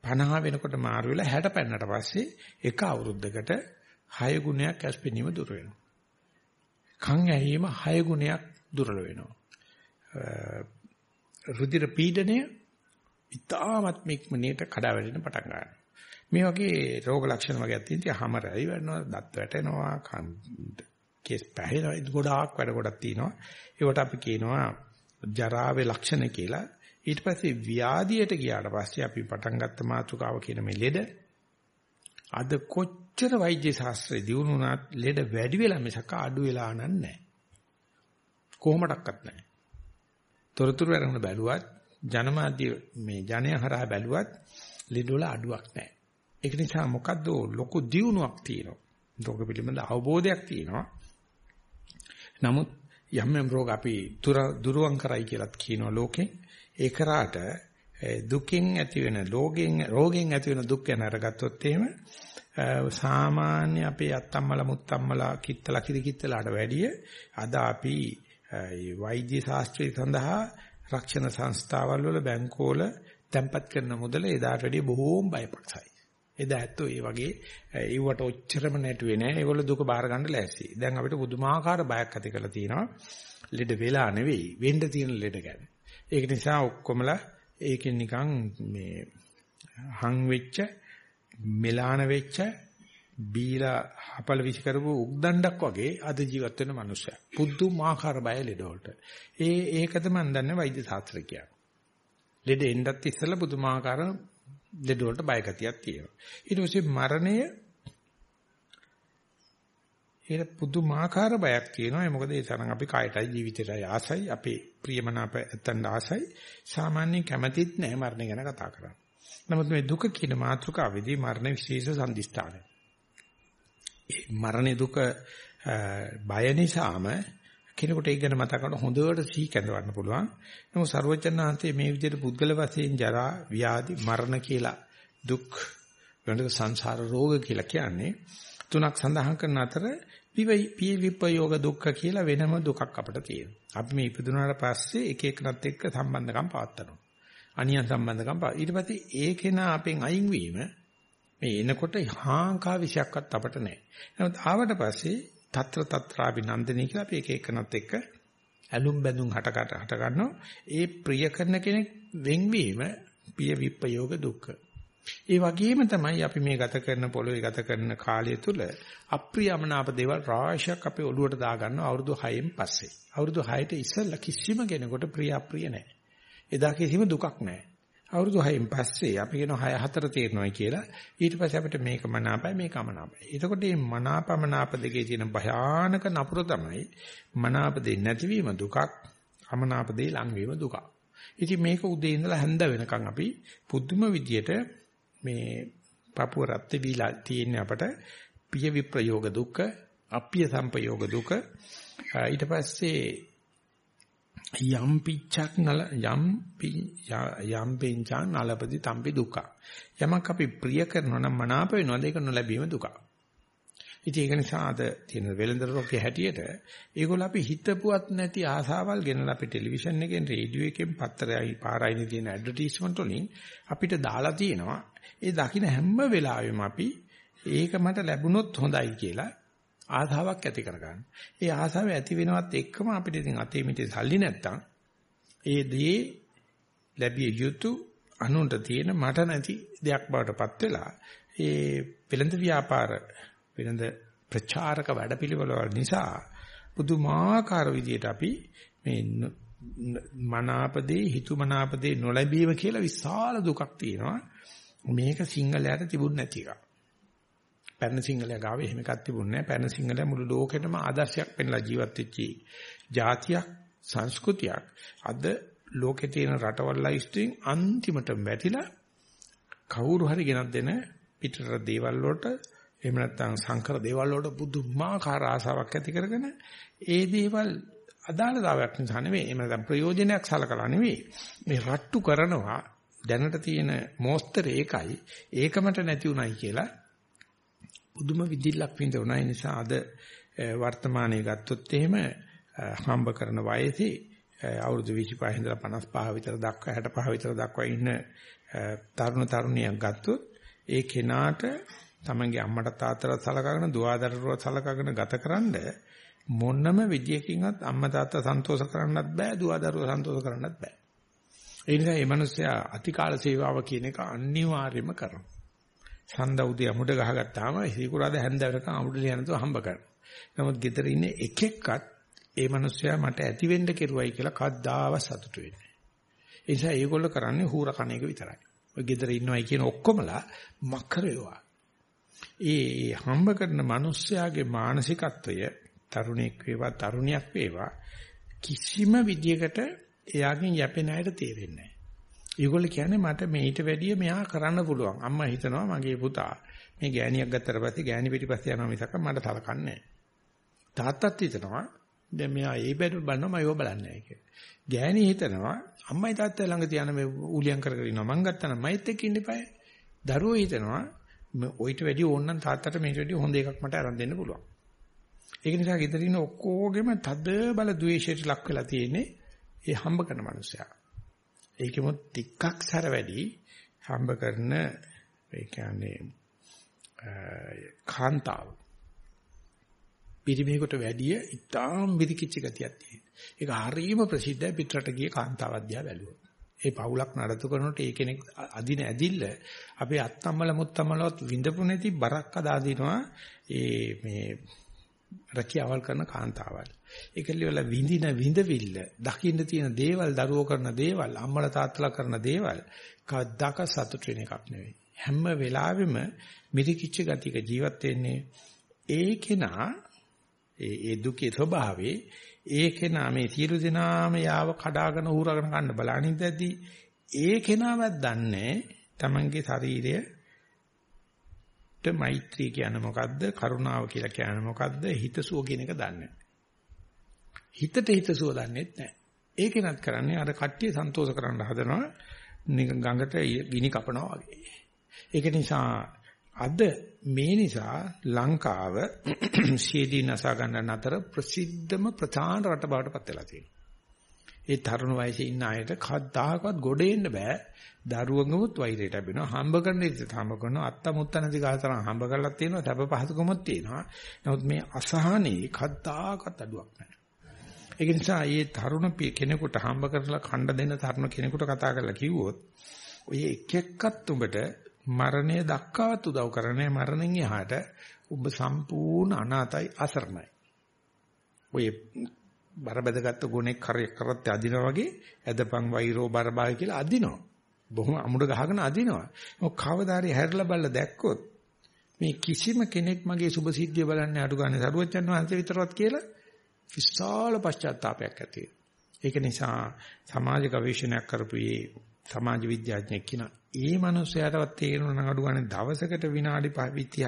50 වෙනකොට මාරු වෙලා 60 පෙන්නට පස්සේ එක අවුරුද්දකට 6 ගුණයක් ඇස්පෙනීම දුර වෙනවා. කන් ඇහිීම 6 ගුණයක් දුර්වල වෙනවා. රුධිර පීඩනය ඉතාමත් මෙක්මනේට කඩා වැටෙන පටන් ගන්නවා. මේ වගේ රෝග ලක්ෂණ වගේ තියෙන ඉතින් හැම රැයි වෙනවා, දත් වැටෙනවා, කන් කේස් පැහැෙනවා, ගොඩාක් වැඩ ගොඩක් තියෙනවා. ඒවට අපි කියනවා ජරාවේ ලක්ෂණ කියලා. ඊට පස්සේ ව්‍යාධියට ගියාට පස්සේ අපි පටන් ගත්ත මාතෘකාව කියන මේ ලෙඩ අද කොච්චර වෛද්‍ය ශාස්ත්‍රයේ දියුණු වුණත් ලෙඩ වැඩි වෙලා මිසක අඩු වෙලා නැහැ. කොහොමඩක්වත් නැහැ. තොරතුරු අරගෙන බැලුවත් ජනමාධ්‍ය මේ ජනය හරහා බැලුවත් ලෙඩ වල අඩුවක් නැහැ. ඒක නිසා මොකද්ද ලොකු දියුණුවක් තියෙනවා. රෝග පිළිබඳ අවබෝධයක් තියෙනවා. නමුත් යම් යම් රෝග අපි දුරවන් කරයි කියලාත් කියනවා ලෝකේ. ඒ කරාට දුකින් ඇති වෙන රෝගෙන් රෝගෙන් ඇති වෙන දුක් ගැන අරගත්තොත් එහෙම සාමාන්‍ය අපේ අත්තම්මල මුත්තම්මලා කිත්තලා කිරි කිත්තලාට වැඩිය අද අපි වෛද්‍ය ශාස්ත්‍රය සඳහා රක්ෂණ සංස්ථාවල් වල බැංකුවල තැන්පත් කරන මුදල එදාට වැඩිය බොහෝම බයපක්ෂයි. එදා ඇත්තෝ ඒ වගේ ඒවට ඔච්චරම නැටුවේ නෑ. ඒගොල්ලෝ දුක බාර ගන්න ලෑස්ති. දැන් අපිට පුදුමාකාර බයක් ඇති කරලා තියෙනවා. ලෙඩ වෙලා නෙවෙයි වෙන්න තියෙන ලෙඩ ගැන. ඒක නිසා ඔක්කොමලා ඒකෙන් නිකන් මේ හං වෙච්ච මෙලාන වෙච්ච බීලා හපල විශ් කරපු උක්දණ්ඩක් වගේ අද ජීවත් වෙන මනුස්සයා. පුදුමාකාර බය ලෙඩ වලට. ඒ ඒකද මම දන්නේ වෛද්‍ය ශාස්ත්‍රය කියන්නේ. ලෙඩ එන්නත් ඉස්සෙල්ලා පුදුමාකාර ලෙඩ වලට බය ගතියක් තියෙනවා. ඊට පස්සේ මරණය ඒක පුදුමාකාර බයක් තියෙනවා. ඒ මොකද ඒ තරම් අපි කායටයි ජීවිතයටයි ආසයි, අපේ ප්‍රියමනාප ඇත්තන් ආසයි. සාමාන්‍යයෙන් කැමතිත් නැහැ මරණය ගැන කතා කරන්න. නමුත් මේ දුක කියන මාතෘකාවේදී මරණ විශේෂ සම්දිස්ථානයි. මරණේ දුක බය නිසාම කෙනෙකුට ඒක ගැන මතක කරන හොඳට සිහි කැඳවන්න පුළුවන්. නමුත් ਸਰවචන්නාන්තයේ මේ විදිහට පුද්ගල වශයෙන් ජරා, ව්‍යාධි, මරණ කියලා දුක් වෙනද සංසාර රෝග කියලා කියන්නේ තුනක් සඳහන් කරන අතර පිය විපයෝග දුක්ඛ කියලා වෙනම දුකක් අපිට තියෙනවා. අපි මේ ඉපදුනාට පස්සේ එක එකනත් එක්ක සම්බන්ධකම් පවත්නවා. අනියම් සම්බන්ධකම් පා. ඊට පස්සේ ඒකේන අපෙන් අයින් වීම මේ එනකොට හාංකා විශයක්වත් අපට නැහැ. නමුත් ආවට පස්සේ తත්‍ර తත්‍රාපි නන්දිනී කියලා අපි එක එකනත් එක්ක ඇලුම් බැඳුම් හටකට හට ගන්නවා. ඒ ප්‍රිය කරන කෙනෙක් වෙන්වීම පිය විප්පයෝග දුක්ඛ. ඒ වගේම තමයි අපි මේ ගත කරන පොළොවේ ගත කරන කාලය තුල අප්‍රියමනාප දේවල් රාශියක් අපේ ඔළුවට දාගන්නවා අවුරුදු 6න් පස්සේ. අවුරුදු 6ට ඉස්සෙල්ලා කිසිම කෙනෙකුට ප්‍රිය අප්‍රිය නැහැ. එදා කිසිම දුකක් නැහැ. අවුරුදු 6න් පස්සේ අපි කියන 6 4 තේරෙනවා කියලා ඊට පස්සේ අපිට මේක මනාපයි මේක අමනාපයි. එතකොට මේ මනාපමනාප දෙකේ තියෙන භයානක නපුර තමයි මනාප දෙ නැතිවීම දුකක් අමනාප දෙ ලංවීම දුකක්. ඉතින් මේක උදේ ඉඳලා හැන්ද වෙනකන් අපි පුදුම විදියට මේ පපුව රත් වීලා තියෙන අපට පිය විප්‍රයෝග දුක අප්පිය සම්පයෝග දුක ඊට පස්සේ යම් පිච්චක් නල යම් යම් පින්චා නලපති තම්පි දුක. යමක් අපි ප්‍රිය කරනවා නම් මනාප වෙනවද ඒක නොලැබීම දුක. ඉතින් ඒක නිසා අද තියෙන වෙළඳ රෝගේ හැටියට ඒගොල්ල අපි හිතපුවත් නැති ආසාවල් ගෙනලා අපි ටෙලිවිෂන් එකෙන් රේඩියෝ එකෙන් පත්තරයයි පාරයිනේ තියෙන ඇඩ්වර්ටයිස්මන්ට් වලින් අපිට දාලා තියෙනවා. ඒ දකින්න හැම වෙලාවෙම අපි ඒක මට ලැබුණොත් හොඳයි කියලා ආසාවක් ඇති කරගන්න. ඒ ආසාව ඇති වෙනවත් එක්කම අපිට ඉතින් අතේ මිටේ සල්ලි නැත්තම් ඒ දේ ලැබිය යුතු අනුන්ට තියෙන මට නැති දෙයක් බවට පත් වෙලා ඒ වෙළඳ ව්‍යාපාර වෙළඳ ප්‍රචාරක වැඩපිළිවෙල නිසා පුදුමාකාර විදියට අපි මේ මනාපදේ හිතුමනාපදේ නොලැබීම කියලා විශාල දුකක් තියෙනවා මේක සිංහලයට තිබුණ නැති එකක් පැරණ සිංහලයා ගාව එහෙම එකක් තිබුණේ නැහැ. පැරණ සිංහලයා මුළු ලෝකෙටම ආදර්ශයක් පෙන්ලා ජීවත් වෙච්චි ජාතියක් සංස්කෘතියක්. අද ලෝකේ තියෙන රටවල් ලයිස්ට්ෙන් අන්තිමටම වැටිලා කවුරු හරි ගෙනත් දෙන පිටර දේවල් වලට එහෙම නැත්නම් සංකර දේවල් වලට පුදුමාකාර ආසාවක් ඇති කරගෙන ඒ දේවල් අදාළතාවයක් නිසා නෙවෙයි එහෙම නැත්නම් ප්‍රයෝජනයක් සලකලා නෙවෙයි. මේ රට්ටු කරනවා දැනට තියෙන මෝස්තරේ ඒකයි. ඒකමට නැති උනායි කියලා පුදුම විදිල්ලක් විඳවන නිසා අද වර්තමානයේ ගත්තොත් එහෙම හම්බ කරන වයසේ අවුරුදු 25 ඉඳලා 55 විතර දක්වා 65 විතර දක්වා ඉන්න තරුණ තරුණියක් ගත්තොත් ඒ කෙනාට තමන්ගේ අම්මට තාත්තට සලකගෙන දුවදරුවෝ සලකගෙන ගතකරනද මොනම විදියකින්වත් අම්මා තාත්තා සන්තෝෂ කරන්නත් බෑ දුවදරුවෝ සන්තෝෂ කරන්නත් බෑ ඒ නිසා මේ මිනිස්සයා අතිකාල සේවාව කියන එක අනිවාර්යයෙන්ම කරනවා සඳ උදේ අමුඩ ගහගත්තාම හිකුරාද හැන්දවරක අමුඩ ලියනතු හම්බ කරනවා. නමුත් ගෙදර ඉන්න එකෙක්වත් ඒ මිනිස්සයා මට ඇති වෙන්න කෙරුවයි කියලා කද්දාව සතුටු වෙන්නේ. ඒ නිසා ඒගොල්ලෝ කරන්නේ හූර කණ එක විතරයි. ඔය ගෙදර ඉන්නවයි කියන ඔක්කොමලා මක්කරේවා. ඒ හම්බ කරන මිනිස්යාගේ මානසිකත්වය තරුණෙක් වේවා තරුණියක් වේවා කිසිම විදියකට එයාගෙන් යැපෙන අයට තේරෙන්නේ නැහැ. ඒගොල්ලෝ කියන්නේ මට මේිට වැඩිය මෙහා කරන්න පුළුවන්. අම්මා හිතනවා මගේ පුතා මේ ගෑණියක් ගත්තට පස්සේ ගෑණි පිටිපස්සේ යනවා මිසක් මට සලකන්නේ නැහැ. තාත්තත් හිතනවා දැන් මෙයා ඒ බැලු බලනවා මම ඒව බලන්නේ නැහැ කියලා. ගෑණි හිතනවා අම්මයි තාත්තයි ළඟ තියන මේ ඌලියම් කර කර ඉන්නවා මං ගත්තා නම් මයිත් එක්ක ඉන්න ඉපයි. දරුවෝ හිතනවා ඔయిత වැඩි ඕනනම් තාත්තට මේට වැඩි හොඳ එකක් මට අරන් දෙන්න පුළුවන්. ඒක නිසා ගෙදර ඉන්න ඔක්කොගෙම තද බල ද්වේෂයට ලක් වෙලා තියෙන්නේ ඒ හම්බ කරන මනුස්සයා. ඒකෙම ටිකක් සැර වැඩි හම්බ කරන ඒ කියන්නේ කාන්තාව පිරිමියෙකුට වැඩිය ඉතාම විදිකිච්ච ගතියක් තියෙනවා. ඒක හරියම ප්‍රසිද්ධයි පිටරට ගිය කාන්තාව අධ්‍යා බැලුවොත්. ඒ පවුලක් නඩත්තු කරනකොට ඒ කෙනෙක් අදින ඇදිල්ල අපේ අත්තම්මල මුත්තම්මලවත් විඳපු නැති බරක් අදා දිනවා ඒ මේ රැකියාවල් කරන කාන්තාවල්. ඒකල්ලි වල විඳින විඳවිල්ල, දකින්න තියෙන දේවල්, දරුවෝ කරන දේවල්, අම්මලා තාත්තලා කරන දේවල් කවදාක සතුට වෙන එකක් නෙවෙයි. හැම වෙලාවෙම මිරිකිච්ච ගතියක ජීවත් වෙන්නේ ඒ කෙනා ඒ ඒ දුකේ ස්වභාවේ ඒ කෙනා මේ සියලු දෙනාම යාව කඩාගෙන උහුරගෙන ගන්න බලනින්දදී ඒ කෙනාවත් දන්නේ තමන්ගේ ශරීරය මෛත්‍රී කියන්නේ මොකද්ද? කරුණාව කියලා කියන්නේ මොකද්ද? හිතසුව කියන එක දන්නේ හිතට හිතසුව දන්නේත් නැහැ. ඒකෙනත් කරන්නේ අර කට්ටිය සන්තෝෂ කරන්න හදනවා නිකන් ගඟට ගිනි කපනවා වගේ. ඒක නිසා අද මේ නිසා ලංකාව සීදී නසා ගන්න අතර ප්‍රසිද්ධම ප්‍රධාන රට බවට පත් වෙලා තියෙනවා. ඒ තරුණ වයසේ ඉන්න අයට කවදාකවත් ගොඩ එන්න බෑ. දරුවඟමුත් වෛරයට ලැබෙනවා. හම්බ කරන ඉතින් හම්බ කරනවා. අත්ත මුත්ත නැති කාතරම් හම්බ කරලා තියෙනවා. සැප පහසුකමක් තියෙනවා. නමුත් මේ අසහනේ කවදාකවත් අඩුවක් නැහැ. ඒක නිසා මේ තරුණ කෙනෙකුට හම්බ කරලා ඛණ්ඩ දෙන්න තරුණ කෙනෙකුට කතා කරලා කිව්වොත් ඔය එක එක්කත් උඹට මරණය දක්වාත් උදව් කරන්නේ මරණයෙන් එහාට ඔබ සම්පූර්ණ අනාතයි අසරණයි. ඔය බරබදගත්තු ගුණෙක් කරේ කරත් අදිනා වගේ ඇදපන් වෛරෝ බරබායි කියලා අදිනවා. බොහොම අමුඩ ගහගෙන අදිනවා. මොක කවදාරි හැරලා බලලා දැක්කොත් මේ කිසිම කෙනෙක් මගේ සුභ සිද්ධිය බලන්නේ අඩු ගන්න සරුවච්චන් වහන්සේ විතරවත් කියලා විශාල පශ්චාත්තාවයක් ඇති ඒක නිසා සමාජ ගවේෂණයක් කරපු සමාජ විද්‍යාඥයෙක් කියන ඒ මනුස්සයාටවත් තේරෙනවා නම් අඩු ගන්න දවසකට විනාඩි 20ක්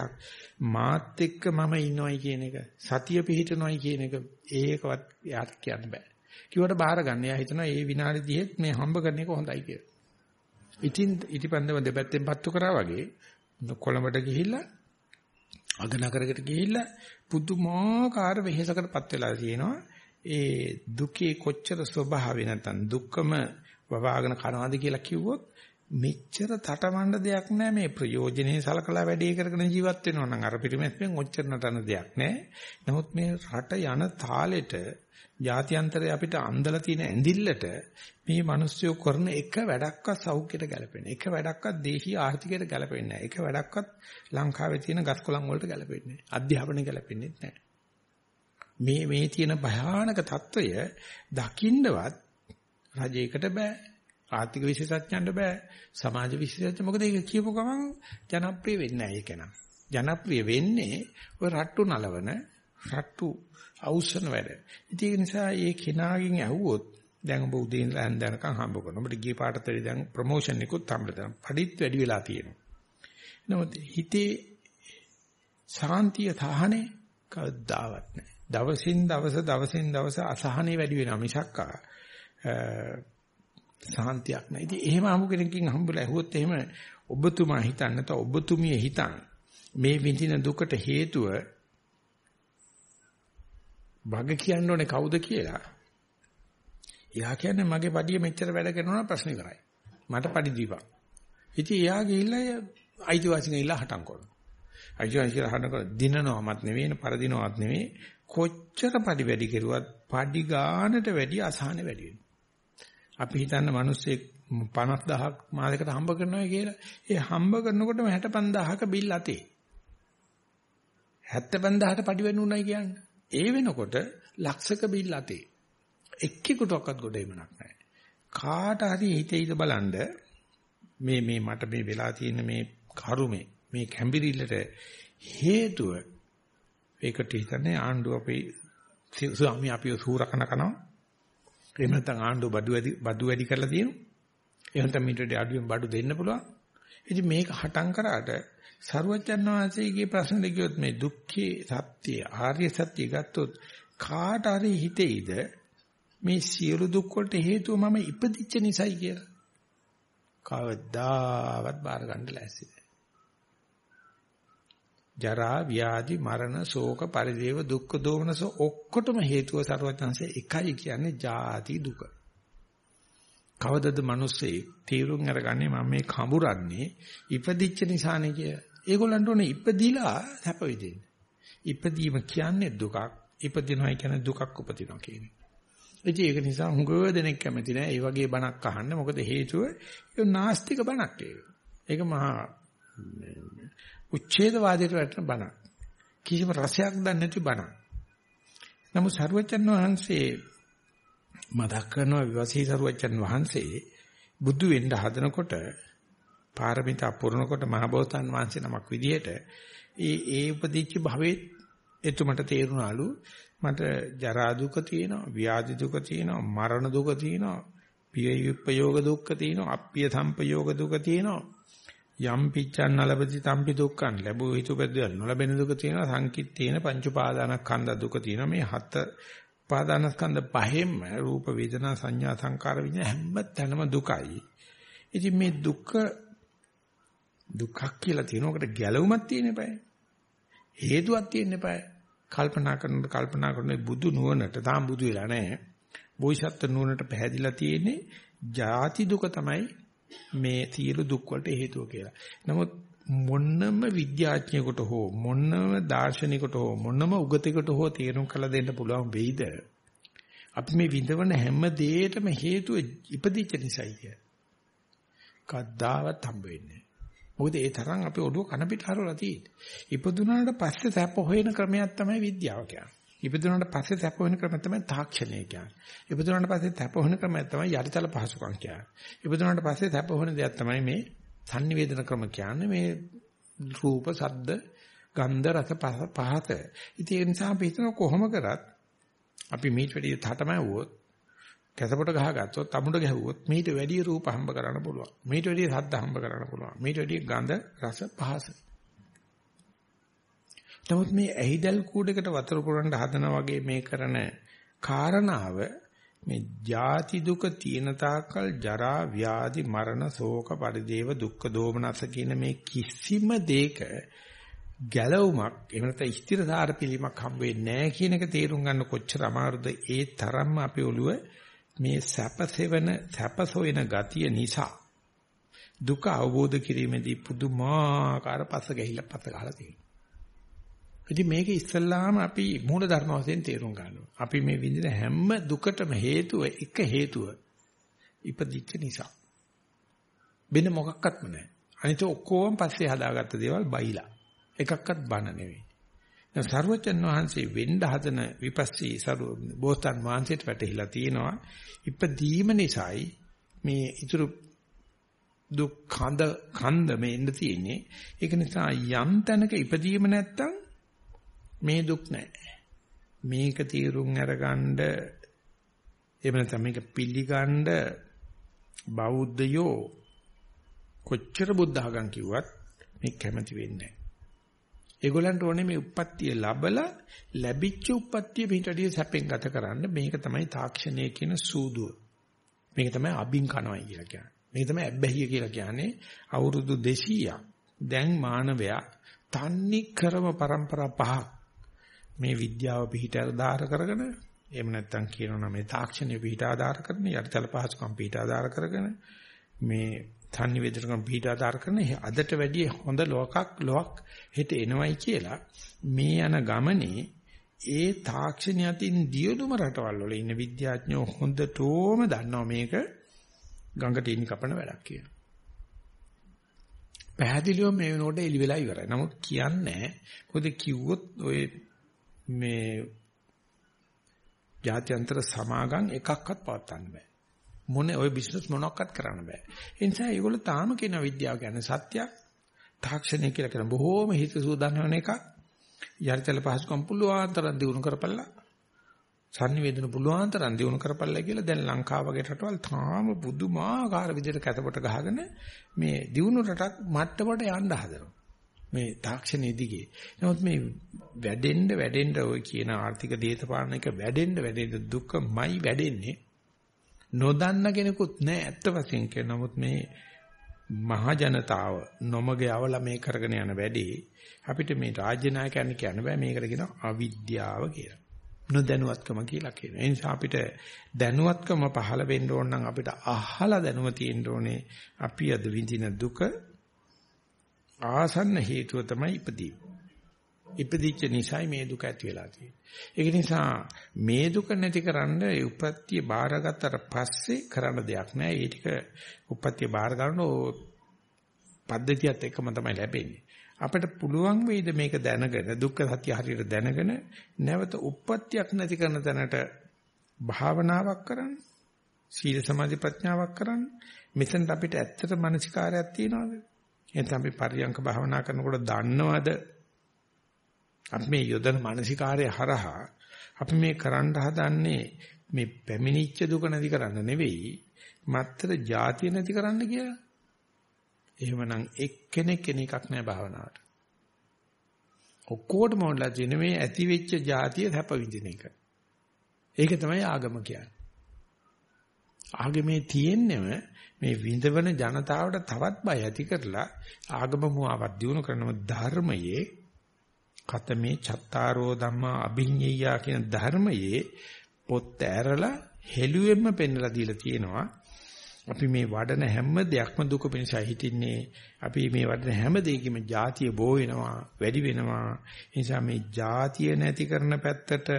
මාත් එක්ක මම ඉන්නවයි කියන එක සතිය පිහිටනවයි කියන එක ඒකවත් යාට කියන්න බෑ. කිව්වට බාර ගන්න. එයා හිතනවා මේ විනාඩි 30ත් මේ හම්බ කරන එක හොඳයි කියලා. ඉතින් ඉටිපන්දම දෙපැත්තෙන් පත්තු කරා වගේ කොළඹට ගිහිල්ලා අගනගරකට ගිහිල්ලා පුදුමාකාර වෙහෙසකටපත් වෙලා තියෙනවා. ඒ දුකේ කොච්චර ස්වභාවය නැත්නම් දුක්කම වවාගෙන කරනවාද කියලා කිව්වොත් මෙච්චර තටමඬ දෙයක් නැහැ මේ ප්‍රයෝජනේ සලකලා වැඩේ කරගෙන ජීවත් වෙනවා නම් අර පිටිමැස්සෙන් ඔච්චර නටන දෙයක් නැහැ. නමුත් මේ රට යන තාලෙට ජාත්‍යන්තරේ අපිට අන්දලා තියෙන ඇඳිල්ලට මේ මිනිස්සු කරන එක වැඩක්වත් සෞඛ්‍යයට ගැලපෙන්නේ එක වැඩක්වත් දේශීය ආර්ථිකයට ගැලපෙන්නේ නැහැ. එක වැඩක්වත් ලංකාවේ තියෙන ගස් කොළන් වලට ගැලපෙන්නේ නැහැ. අධ්‍යාපනය ගැලපෙන්නේ නැහැ. මේ මේ තියෙන භයානක తত্ত্বය දකින්නවත් රජයකට බෑ ආර්ථික විශේෂඥයන්ට බෑ. සමාජ විශේෂඥ මොකද ඒක කියපු ගමන් ජනප්‍රිය වෙන්නේ නැහැ ඒක නම්. ජනප්‍රිය වෙන්නේ ඔය රට්ටු නලවන රට්ටු අවුස්සන වැඩ. ඉතින් ඒ නිසා මේ කෙනාගෙන් ඇහුවොත් දැන් ඔබ උදේ ඉඳලා හන්දනකම් හම්බ කරනවා. ඔබට ගිය පාටත් වැඩි දැන් ප්‍රොමෝෂන් එකකුත් හම්බෙලා තියෙනවා. පඩිත් වැඩි වෙලා තියෙනවා. නමුත් හිතේ සාන්තිය තහනේ කවදාවත් නැහැ. දවසින් දවස දවසින් දවස අසහනෙ වැඩි වෙනවා මිසක්කා සාන්තියක් නැහැ. ඉතින් එහෙම අමු කෙනකින් හම්බුලා ඇහුවොත් එහෙම ඔබතුමා හිතන්න නැත්නම් ඔබතුමිය හිතන්න මේ විඳින දුකට හේතුව වග කියන්න ඕනේ කවුද කියලා. එයා කියන්නේ මගේ පඩිය මෙච්චර වැඩ කරනවා ප්‍රශ්න කරයි. මට පඩි දීපන්. ඉතින් එයා ගිහිල්ලා අයිතිවාසිකම් ඉල්ල හටන් කරනවා. අයිතිවාසිකම් හටන් කරන දිනනවමත් නෙවෙයි පරදිනවත් නෙවෙයි කොච්චර පඩි වැඩි කෙරුවත් පඩි ගානට වැඩි අසහන වැඩි වෙනවා. අපි හිතන්න මිනිස්සෙක් 50000ක් මාසයකට හම්බ කරනවා කියලා. ඒ හම්බ කරනකොටම 65000ක බිල් අතේ. 75000ට පඩි වෙනුණයි කියන්නේ. ඒ වෙනකොට ලක්ෂක බිල් අතේ. එක්කෙකුටවත් ගොඩ එමනක් නැහැ. කාට හරි හිතේයිද බලන්න මේ මේ මට මේ වෙලා තියෙන මේ කරුමේ මේ කැම්බිරිල්ලට හේතුව ඒකට හිතන්නේ ආණ්ඩුව අපේ ස්වාමි අපිව සූරකන කනවා එහෙම නැත්නම් ආණ්ඩුව බඩු වැඩි බඩු වැඩි කරලා තියෙනවා. එහෙම නැත්නම් මීට වඩා අඩුවෙන් බඩු දෙන්න පුළුවන්. ඉතින් මේක හටන් කරාට සරුවච්චන් වහන්සේගේ ප්‍රශ්න දෙකියොත් මේ දුක්ඛේ සත්‍ය ආර්ය සත්‍ය ගත්තොත් කාට හරි හිතෙයිද මේ සියලු දුක් වලට හේතුව මම ඉපදිච්ච නිසායි කියලා. කවදාවත් බාර ගන්න ලෑස්ති ජරා ව්‍යාධි මරණ ශෝක පරිදේව දුක්ඛ දෝමනස ඔක්කොටම හේතුව සර්වඥාන්සේ එකයි කියන්නේ ජාති දුක. කවදද මිනිස්සේ තීරුම් අරගන්නේ මම මේ කඹරන්නේ ඉපදිච්ච නිසානේ කිය. ඒගොල්ලන්ට ඕනේ ඉපදිලා සැප විඳින්න. ඉපදීම කියන්නේ දුකක්. ඉපදිනවා කියන්නේ දුකක් උපදිනවා කියන්නේ. ඉතින් ඒක නිසා හුඟ දෙනෙක් කැමති නෑ ඒ වගේ බණක් අහන්න. මොකද හේතුව ඒක නාස්තික බණක් ඒක. ඒක මහා උච්ඡේදවාදයට වැටෙන බණක්. කිසිම රසයක් දන්නේ නැති බණක්. නමුත් සරුවචන් වහන්සේ මතක් කරනවා විවසී සරුවචන් වහන්සේ බුදු වෙන්න හදනකොට පාරමිතා පුරනකොට මහබෝසතාන් වහන්සේ නමක් විදිහට ඒ ඒ උපදිච්ච භවෙත් එතුමට තේරුණාලු මට ජරා දුක තියෙනවා ව්‍යාධි දුක තියෙනවා මරණ දුක තියෙනවා පිය විප්පයෝග දුක්ඛ තියෙනවා අප්පිය සම්පයෝග දුක තියෙනවා යම් පිච්ඡන් නලපති තම්පි දුක්ඛන් ලැබුව හිතු පෙද්දල් නොලැබෙන දුක තියෙනවා. සංකිට්ඨේන පංච උපාදානස්කන්ධ දුක තියෙනවා. මේ හත උපාදානස්කන්ධ පහෙන්ම රූප වේදනා සංඥා සංකාර විඤ්ඤා හැම තැනම දුකයි. ඉතින් මේ දුක දුක්ඛ කියලා තියෙනකොට ගැලවුමක් තියෙන්න eBay හේතුවක් තියෙන්න eBay කල්පනා කරනකොට කල්පනා කරන බුදු නුවණට තාම බුදු වෙලා නැහැ. බෝසත්ත්ව නුවණට පැහැදිලා තියෙන්නේ ජාති දුක තමයි මේ සියලු දුක් වලට හේතුව කියලා. නමුත් මොන්නම විද්‍යාඥයෙකුට හෝ මොන්නම දාර්ශනිකයෙකුට හෝ මොන්නම උගතෙකුට හෝ තේරුම් කළ දෙන්න පුළුවන් වෙයිද? අපි මේ විඳවන හැම දෙයකටම හේතුව ඉපදිච්ච නිසායි කිය. කද්දාවත් හම්බ වෙන්නේ. මොකද ඒ තරම් අපි ඔළුව කන පිට හරවලා තියෙන්නේ. ඉපදුනාට පස්සේ සැප හොයන ක්‍රමයක් තමයි විද්‍යාව කියන්නේ. ඉපදුනාට පස්සේ සැප වෙන ක්‍රම තමයි තාක්ෂණය කියන්නේ. ඉපදුනාට පස්සේ සැප වෙන ක්‍රම තමයි යටිතල පහසුකම් කියන්නේ. ඉපදුනාට පස්සේ සැප වෙන දෙයක් තමයි මේ sannivedana ක්‍රම කියන්නේ මේ රූප, ශබ්ද, ගන්ධ, රස, පහත. ඉතින් ඒ නිසා අපි හිතන කොහොම කරත් අපි මීට වැඩි තටමැව්වොත් කැසපොට ගහගත්තොත් අමුඩ ගැහුවොත් මීට වැඩි රූප හම්බ කරන්න පුළුවන්. මීට වැඩි ශබ්ද හම්බ කරන්න පුළුවන්. මීට වැඩි ගන්ධ, රස, පහස නමුත් මේ ඇහිදල් කූඩේකට වතුර පුරන්න හදනා වගේ මේ කරන කාරණාව මේ ජාති දුක තියෙන තාක්කල් ජරා ව්‍යාධි මරණ ශෝක පරිදේව දුක්ඛ දෝමනස කියන මේ කිසිම දෙයක ගැලවුමක් එහෙම නැත්නම් ස්ථිරසාර පිළිමක් හම් වෙන්නේ නැහැ කියන එක තේරුම් ගන්න කොච්චර අමාරුද? ඒ තරම්ම අපේ ඔළුව මේ සැපසෙවන සැපසොයන ගතිය නිසා දුක අවබෝධ කිරීමේදී පුදුමාකාර පස ගැහිලා පත ගහලා තියෙනවා. ඉතින් මේක ඉස්සල්ලාම අපි මූල ධර්ම වශයෙන් තේරුම් ගන්නවා. අපි මේ විඳින හැම දුකටම හේතුව එක හේතුව ඉපදිච්ච නිසා. වෙන මොකක්වත්ම නැහැ. අනිත ඔක්කොම පස්සේ හදාගත්ත දේවල් බයිලා. එකක්වත් බන නෙවෙයි. දැන් සර්වචන් වහන්සේ වෙන්න හදන විපස්සී සරු බෝසතාන් වහන්සේට වැටහිලා තියෙනවා. ඉපදීම නිසායි මේ ඊතුරු දුක් කඳ කන්ද මේ ඉන්න තියෙන්නේ. ඒක නිසා යම් තැනක ඉපදීම නැත්තම් මේ දුක් නැහැ. මේක තීරුම් අරගන්න එහෙම නැත්නම් මේක පිළිගන්න බෞද්ධයෝ කොච්චර බුද්ධඝම් කිව්වත් මේ කැමති වෙන්නේ නැහැ. ඒගොල්ලන්ට ඕනේ මේ උප්පත්තිය ලැබලා ලැබිච්ච උප්පත්තිය පිටටිය සැපෙන් ගත කරන්න මේක තමයි තාක්ෂණය කියන සූදුව. මේක තමයි අබින් කනවයි කියලා කියන්නේ. මේක තමයි ඇබ්බැහිය කියලා කියන්නේ අවුරුදු 200ක් දැන් මානවයා තන්නේ ක්‍රම પરම්පරා පහක් මේ විද්‍යාව පිහිට ආධාර කරගෙන එහෙම නැත්නම් කියනවා මේ තාක්ෂණය පිහිට ආධාර කරගෙන යටිතල පහසුකම් පිහිට ආධාර කරගෙන මේ සංනිවේදනකම් පිහිට ආධාර කරන අදට වැඩිය හොඳ ලෝකක් ලොක් හෙට එනවයි කියලා මේ යන ගමනේ ඒ තාක්ෂණය අතින් දියුණුම රටවල් වල ඉන්න විද්‍යාඥයෝ හොඳටම දන්නවා මේක ගඟට ඉනි කපන වැඩක් කියලා. පැහැදිලිව මේ වෙනකොට එලි වෙලා ඉවරයි. නමුත් කියන්නේ මොකද කිව්වොත් ඔය මේ ජාත්‍යන්තර සමාගම් එකක්වත් පවත්වන්න බෑ. මොනේ ওই බිස්නස් මොනක්වත් කරන්න බෑ. ඒ නිසා ඒගොල්ලෝ තාම කියන විද්‍යාව කියන්නේ සත්‍යයක්. තාක්ෂණය කියලා කියන බොහෝම හිත සූදානම් වෙන එකක්. යරිතල පහසුකම් පුළුවන් තරම් දිනු කරපළා. sannivedana පුළුවන් තරම් දිනු කරපළා කියලා දැන් ලංකාව වගේ රටවල් තාම පුදුමාකාර විදිහට කැතපොට ගහගෙන මේ දිනු රටක් මට්ටමට යන්න හදනවා. මේ තාක්ෂණයේ දිගේ. නමුත් මේ වැඩෙන්න වැඩෙන්න ඔය කියන ආර්ථික දේශපාලනික වැඩෙන්න වැඩෙන්න දුකමයි වැඩෙන්නේ. නොදන්න කෙනෙකුත් නැහැ ඇත්ත වශයෙන් කියන නමුත් මේ මහ ජනතාව නොමග යවලා මේ කරගෙන යන වැඩේ අපිට මේ රාජ්‍ය නායකයන් කියන්න බෑ මේකට කියන අවිද්‍යාව කියලා. නොදැනුවත්කම කියලා කියනවා. ඒ නිසා අපිට දැනුවත්කම පහළ වෙන්න ඕන නම් අපිට අහලා දැනුම තියෙන්න ඕනේ. අපි අද විඳින දුක ආසන්න හේතුව තමයි ඉපදීම. ඉපදිච්ච නිසායි මේ දුක ඇති වෙලා තියෙන්නේ. ඒක නිසා මේ දුක නැතිකරන්න ඒ උපත්ති බාරගත්තට පස්සේ කරන්න දෙයක් නෑ. ඒ ටික උපත්ති බාර ගන්න පද්ධතියත් එක්කම තමයි ලැබෙන්නේ. අපිට පුළුවන් වෙයිද මේක දැනගෙන දුක්ඛ සත්‍ය හරියට දැනගෙන නැවත උප්පත්තියක් නැති කරන තැනට භාවනාවක් කරන්න සීල සමාධි ප්‍රඥාවක් කරන්න මෙතනට අපිට ඇත්තට මානසිකාරයක් තියනවාද එතන අපි පරියංක භාවනා කරනකොට දන්නවද අපි මේ යොදන මානසිකාරය හරහා අපි මේ කරන්න හදන්නේ මේ පැමිණිච්ච දුක නැති කරන්න නෙවෙයි මත්තර ಜಾතිය නැති කරන්න කියලා එහෙමනම් එක්කෙනෙක් කෙනෙක් නෑ භාවනාවට. ඔක්කොටම ඕනලා තියෙන මේ ඇති වෙච්ච જાතිය හැප විඳින එක. ඒක තමයි ආගම කියන්නේ. ආගමේ තියෙන්නම මේ විඳවන ජනතාවට තවත් බය ඇති කරලා ආගම මුවාවක් දිනු කරනම ධර්මයේ කතමේ චත්තාරෝ ධම්මා අභිඤ්ඤය කියන ධර්මයේ පොත් ඇරලා හෙළුවෙන්ම පෙන්වලා දීලා තියෙනවා අපි මේ වඩන හැම දෙයක්ම දුක පිණිසයි හිටින්නේ. අපි මේ වඩන හැම දෙයකම ಜಾතිය බෝ වෙනවා, වැඩි වෙනවා. ඒ නිසා මේ ಜಾතිය නැති කරන පැත්තට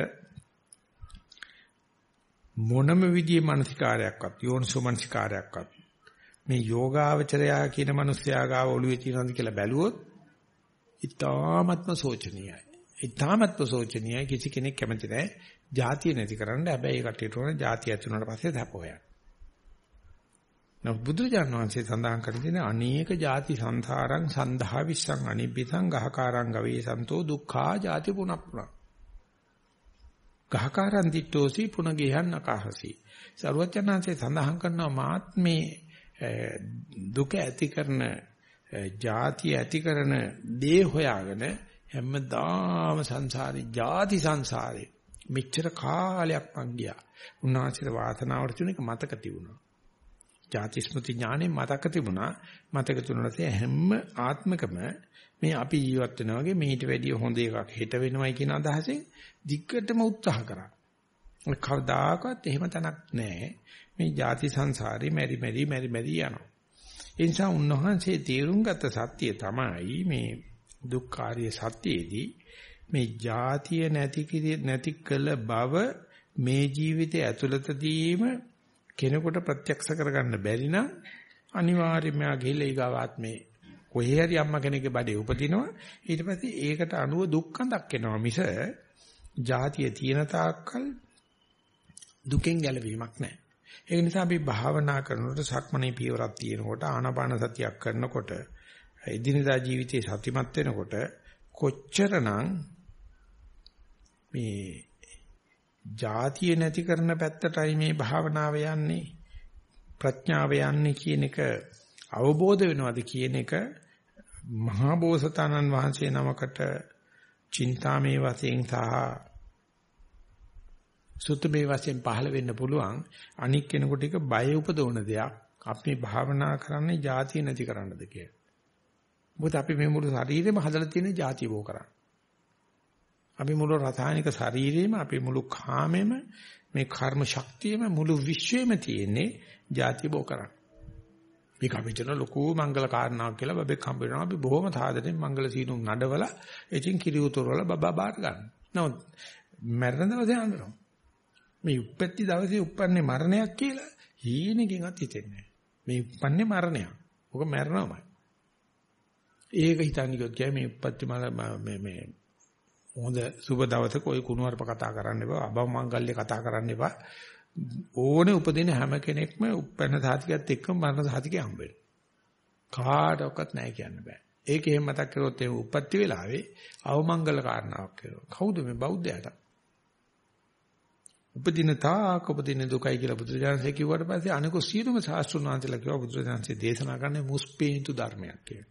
මොනම විදිහේ මානසිකාරයක්වත් යෝනිසෝමනසිකාරයක්වත් මේ යෝගාවචරයා කියන මිනිස්යා ගාව ඔළුවේ තියෙනවද කියලා බැලුවොත් ඊ타මත්ම සෝචනීයයි. ඊ타මත්ම සෝචනීයයි කිසි කෙනෙක් කැමති නැහැ. ಜಾතිය නැති කරන්න හැබැයි ඒ කට්ටියට ඕන ಜಾතිය ඇති වුණාට පස්සේ තපෝයන්. නමුත් බුදුරජාණන් වහන්සේ සඳහන් කර දෙන අනේක ಜಾති සංසාරං සන්ධා විස්සං අනිබ්බිතං ගහකාරං ගවේ සන්තෝ දුක්ඛා ಜಾති පුනප්පුණ. ගහකාරං දිට්ඨෝසි පුනගේහන් අකහසි. සරුවචනාංශේ සඳහන් කරනවා මාත්මේ දුක ඇති කරන ಜಾති ඇති කරන දේ හොයාගෙන හැමදාම සංසාරේ ಜಾති සංසාරේ මෙච්චර කාලයක් මං ගියා. උන්වහන්සේට වාසනාවට තුනක මතක තිබුණා. ජාති ස්මෘති ඥානෙ මතක තිබුණා. මතක තුනරසේ හැම ආත්මකම මේ අපි ජීවත් වෙනා වගේ මීට වැඩිය හොඳ එකක් හෙට වෙනවයි කියන අදහසෙන් දිග්ගටම උත්සාහ කරා. කවදාකවත් එහෙම තැනක් නැහැ. මේ ಜಾති සංසාරේ මෙරි මෙරි මෙරි මෙරි යනවා. ඒ නිසා උන්වහන්සේ තේරුම් ගත්ත සත්‍යය තමයි මේ දුක්ඛාරිය සත්‍යයේදී මේ ಜಾතිය නැති නැති කළ බව මේ ජීවිතය ඇතුළතදීම කෙනෙකුට ප්‍රත්‍යක්ෂ කරගන්න බැරි නම් අනිවාර්යයෙන්ම ගිහිලා ඊගාවාත්මේ කොහේ හරි අම්මා කෙනෙක්ගේ බඩේ උපදිනවා ඊට පස්සේ ඒකට අනුව දුක්ඛඳක් එනවා මිස ජාතිය තියෙන තාක්කල් දුකෙන් ගැලවීමක් නැහැ. ඒක නිසා අපි භාවනා කරනකොට සක්මණේ පියවරක් තියෙනකොට ආනාපාන සතියක් කරනකොට එදිනදා ජීවිතේ සතිමත් වෙනකොට කොච්චරනම් මේ ಜಾතිය නැති කරන පැත්තටයි මේ භාවනාව යන්නේ ප්‍රඥාව යන්නේ කියන එක අවබෝධ වෙනවද කියන එක මහා බෝසතාණන් වහන්සේ නමකට චින්තාමේ වශයෙන් සහ සුත්තමේ වශයෙන් පහළ වෙන්න පුළුවන් අනික් කෙනෙකුට එක බය උපදවන දෙයක් අපි භාවනා කරන්නේ ಜಾති නැති කරන්නද කියලා. මොකද අපි මේ මුළු ශරීරෙම හදලා තියෙන ಜಾති වෝ කරන්නේ. අපි මුළු රසායනික ශරීරෙම අපි මුළු කාමෙම මේ කර්ම ශක්තියම මුළු විශ්වෙම තියෙන්නේ ಜಾති වෝ කරන්නේ. මේක අපි කියන ලොකු මංගල කාරණාවක් කියලා බබෙක් හම්බ වෙනවා අපි බොහොම සාදරයෙන් මංගල සීනුම් නඩවලා ඉතින් කිරි උතුරවල බබා බාට ගන්න. නමුත් මැරෙන දවසේ අඳුරනවා. මේ උප්පත්ති දවසේ උප්පන්නේ මරණයක් කියලා හීනකින්වත් හිතෙන්නේ නැහැ. මේ උප්පන්නේ මරණයක්. ඔක මරණමයි. ඒක හිතන්නේ කිව්වොත් මේ උප්පත්ති මේ මේ හොඳ සුබ දවසක ওই කුණුවarp කතා කරන්න එපා. අබව මංගල්‍ය කතා කරන්න එපා. ඕනේ උපදින හැම කෙනෙක්ම උපැන්න සාතිකයත් එක්කම මරණ සාතිකය හම්බ වෙනවා. කාටවත් නැහැ කියන්න බෑ. ඒක එහෙම මතක් කරොත් ඒ උපත්ති වෙලාවේ අවමංගල කාරණාවක් වෙනවා. කවුද මේ බෞද්ධයාට? උපදින තාක උපදින දුකයි කියලා බුදුරජාණන්සේ කිව්වට පස්සේ අනික සියලුම ශාස්ත්‍රුන් වහන්සේලා කිව්වා බුදුරජාණන්සේ දේශනා කරන්නේ මුස්පේන්තු ධර්මයක් කියලා.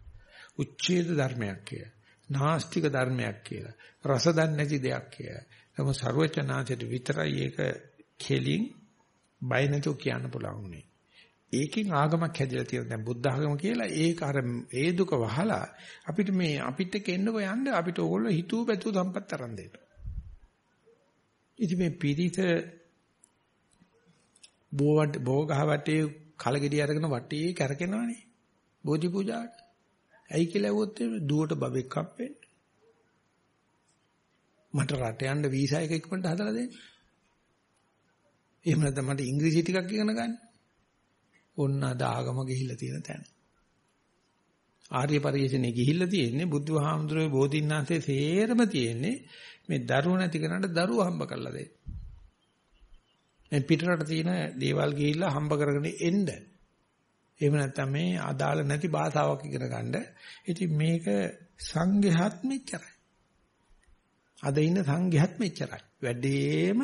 උච්ඡේද ධර්මයක් කියලා. නාස්තික ධර්මයක් කියලා. රස දන්නේ නැති දෙයක් කියලා. නමුත් ਸਰවචනාංශයට විතරයි ඒක කෙලින් බය නැතුව කියන්න පුළුවන් උනේ. ඒකෙන් ආගමක් හැදිලා තියෙන දැන් බුද්ධ ආගම කියලා ඒක අර ඒ දුක වහලා අපිට මේ අපිට කෙන්නකො යන්න අපිට ඕගොල්ලෝ හිතුව පැතුව සම්පත් තරම් දෙන්න. ඉතින් මේ පිරිත බෝවට බෝගහ වටේ කලගෙඩි අරගෙන වටේ කැරකෙනවනේ. බෝධි පූජාවට. ඇයි කියලා ඇහුවොත් දුවට බබෙක් හම්බෙන්නේ. මට රට යන්න වීසා එක ඉක්මනට හදලා දෙන්න. එහෙම නැත්නම් මට ඉංග්‍රීසි ටිකක් ඉගෙන ගන්න. ඔන්න අද ආගම ගිහිල්ලා තියෙන තැන. ආර්ය පරිශ්‍රණේ ගිහිල්ලා තියෙන්නේ බුදුහාමුදුරුවෝ බෝධින්නාන්සේ සේරම තියෙන්නේ මේ දරුව නැති කෙනාට දරුව හම්බ කරලා දෙන්න. මේ පිටරට තියෙන දේවල් ගිහිල්ලා හම්බ කරගෙන එන්න. එහෙම නැත්නම් මේ අදාළ නැති භාෂාවක් ඉගෙන ගන්න. ඉතින් මේක සංඝයාත් මෙච්චරයි. අද ඉන්න සංඝයාත් මෙච්චරයි. වැඩේම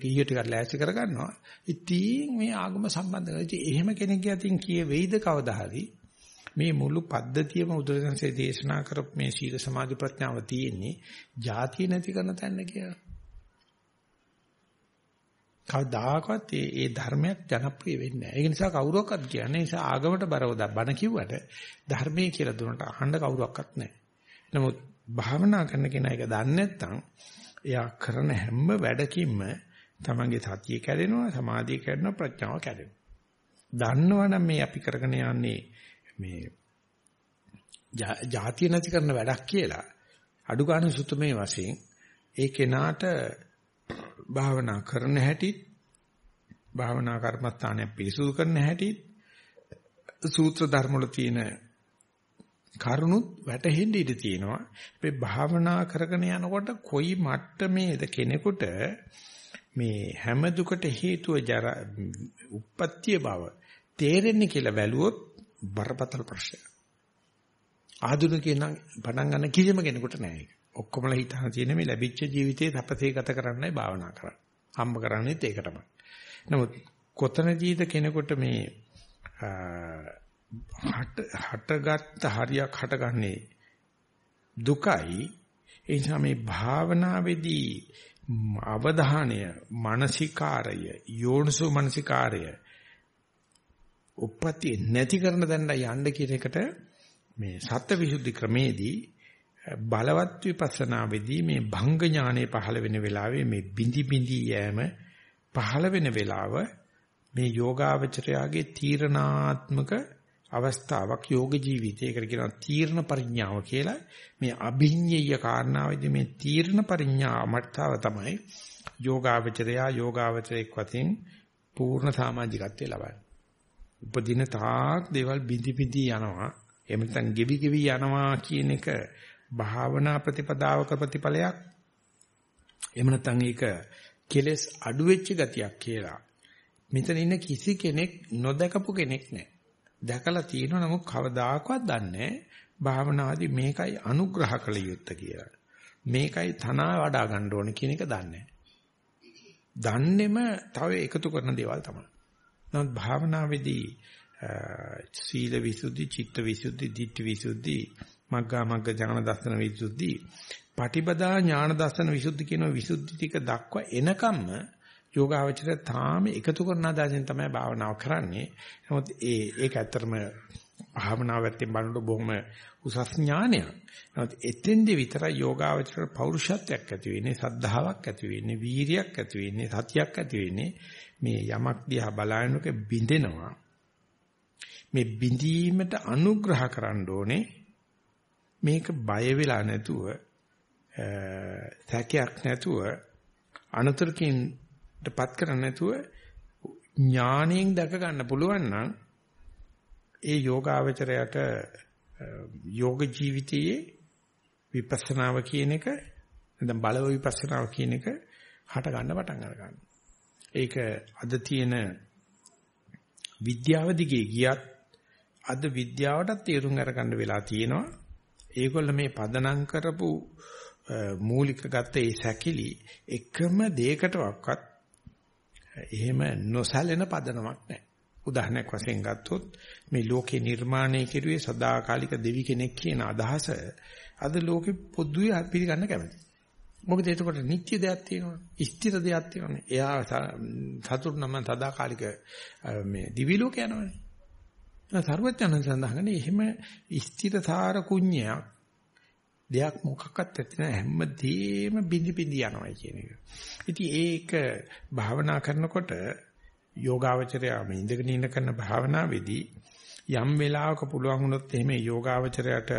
ගිහිය ටිකක් ලෑස්ති කර ගන්නවා. ඉතින් මේ ආගම සම්බන්ධ කරලා ඉතින් එහෙම කෙනෙක්ගේ අතින් කිය වෙයිද කවදා හරි මේ මුළු පද්ධතියම උදේසන්සේ දේශනා කරපු මේ සීල සමාධි ප්‍රඥාව තියෙන්නේ ಜಾති නැති කරන තැන කියලා. කවදාකවත් ඒ ඒ ධර්මයක් ජනප්‍රිය වෙන්නේ නැහැ. ඒක නිසා කවුරුවක්වත් කියන්නේ නිසා ආගමට බරව බණ කිව්වට ධර්මයේ කියලා දුන්නට අහන්න කවුරුවක්වත් නැහැ. නමුත් භාවනා කරන කෙනා ඒක දන්නේ නැත්නම් එයා කරන හැම වැඩකින්ම තමන්ගේ සතිය කැඩෙනවා, සමාධිය කැඩෙනවා, ප්‍රඥාව කැඩෙනවා. දන්නවනම් මේ අපි කරගෙන යන්නේ මේ ಜಾතිය නැති කරන වැඩක් කියලා අඩු ගන්න සුතමේ වශයෙන් ඒ කෙනාට භාවනා කරන හැටි භාවනා කර්මස්ථානය පිරිසුදු කරන හැටි සූත්‍ර ධර්ම වල තියෙන කරුණුත් වැටහෙන්න ඉඩ තියෙනවා. මේ භාවනා කරගෙන යනකොට කොයි මට්ටමේද කෙනෙකුට මේ හැම දුකට හේතුව ජරා උප්පත්තිය බව තේරෙන්නේ කියලා බැලුවොත් බරපතල ප්‍රශ්නයක්. ආධුනිකයන් පටන් ගන්න කිසිම කෙනෙකුට නෑ ඒක. ඔක්කොමලා හිතන තියෙන මේ ලැබිච්ච ජීවිතේ තපසේ ගත කරන්නයි භාවනා කරන්නේ. හම්බ කරන්නේත් ඒක තමයි. නමුත් කොතනදීද කෙනෙකුට මේ හට හටගත්ත හරියක් හටගන්නේ දුකයි ඒ නිසා මේ භාවනාවේදී අවධානය මානසිකාරය යෝනිසෝ මානසිකාරය උප්පත්ති නැති කරන දැන්න යන්න කියන එකට මේ සත්‍යවිසුද්ධි ක්‍රමේදී බලවත් විපස්සනාවේදී මේ භංග ඥානෙ පහළ වෙන වෙලාවේ මේ බිඳි බිඳි යෑම පහළ වෙන වෙලාව මේ යෝගාවචරයාගේ තීරණාත්මක අවස්ථාවක් යෝග ජීවිතයකට කියනවා තීර්ණ පරිඥාව කියලා මේ අභිඤ්ඤය කාරණාවේදී මේ තීර්ණ පරිඥා මට්ටාව තමයි යෝගාවචරයා යෝගාවචරයක් වශයෙන් පූර්ණ සමාජිකත්වය ලබන්නේ. උපදින තාක් දේවල් බිඳි බිඳි යනවා. එහෙම නැත්නම් ගෙවි ගෙවි යනවා කියන එක භාවනා ප්‍රතිපදාවක ප්‍රතිඵලයක්. එහෙම නැත්නම් ඒක කෙලස් අඩු වෙච්ච ගතියක් කියලා. මෙතන ඉන්න කිසි කෙනෙක් නොදකපු කෙනෙක් නැහැ. දැකලා තියෙනවා නමුත් කවදාකවත් දන්නේ භාවනාදී මේකයි අනුග්‍රහ කළ යුත්තේ කියලා. මේකයි තනවා වඩා ගන්න ඕනේ කියන එක දන්නේ දන්නේම තව එකතු කරන දේවල් තමයි. නමුත් භාවනාවේදී සීල විසුද්ධි, චිත්ත විසුද්ධි, ධිට්ඨි විසුද්ධි, මග්ගා මග්ග ඥාන දර්ශන විසුද්ධි, පටිපදා ඥාන දර්ශන විසුද්ධි කියන විසුද්ධි ටික දක්වා එනකම්ම යෝගාවචරය තාම එකතු කරන ආදාසෙන් තමයි භාවනාව කරන්නේ. නමුත් ඒ ඒක ඇත්තටම භාවනාව පැත්තෙන් බලනකොට බොහොම උසස් ඥානයක්. නමුත් එතෙන්දී විතරයි යෝගාවචර පෞරුෂත්වයක් ඇති වෙන්නේ, සද්ධාාවක් ඇති වෙන්නේ, වීරියක් ඇති වෙන්නේ, සතියක් ඇති වෙන්නේ. මේ යමක් දිහා බලනකොට බිඳෙනවා. මේ බිඳීමට අනුග්‍රහ කරන්න ඕනේ. මේක බය වෙලා නැතුව සැකයක් නැතුව අනතුරකින් පත් කරන්නේ නැතුව ඥාණයෙන් දැක ගන්න පුළුවන් නම් ඒ යෝගාවචරයට යෝග ජීවිතයේ විපස්සනාව කියන එක නැත්නම් බලව විපස්සනාව කියන එක හට ගන්න පටන් අර ගන්නවා. ඒක අද තියෙන විද්‍යාව දිගේ ගියත් අද විද්‍යාවටත් තේරුම් අරගන්න වෙලා තියෙනවා. ඒගොල්ල මේ පදනම් කරපු මූලික ගත්ත ඒ සැකිලි එකම දෙයකටවත් එහෙම නොසැලෙන පදනමක් නැහැ. උදාහරණයක් වශයෙන් ගත්තොත් මේ ලෝකේ නිර්මාණය කෙරුවේ සදාකාලික දෙවි කෙනෙක් කියන අදහස අද ලෝකෙ පොදුවේ පිළිගන්න කැමතියි. මොකද එතකොට නිත්‍ය දෙයක් තියෙනවා. ස්ථිර දෙයක් තියෙනවානේ. එයා සතුරු නම් සදාකාලික මේ දිවි ලෝක යනවානේ. සර්වඥයන් සඳහන් එහෙම ස්ථිරතර කුඤ්ඤයක් දෙයක් මොකක්වත් නැති හැමදේම බිඳි බිඳි යනවා කියන එක. ඉතින් ඒක භාවනා කරනකොට යෝගාවචරය මේ ඉඳගෙන ඉන්න කරන භාවනාවේදී යම් වෙලාවක පුළුවන් වුණොත් එහෙම යෝගාවචරයට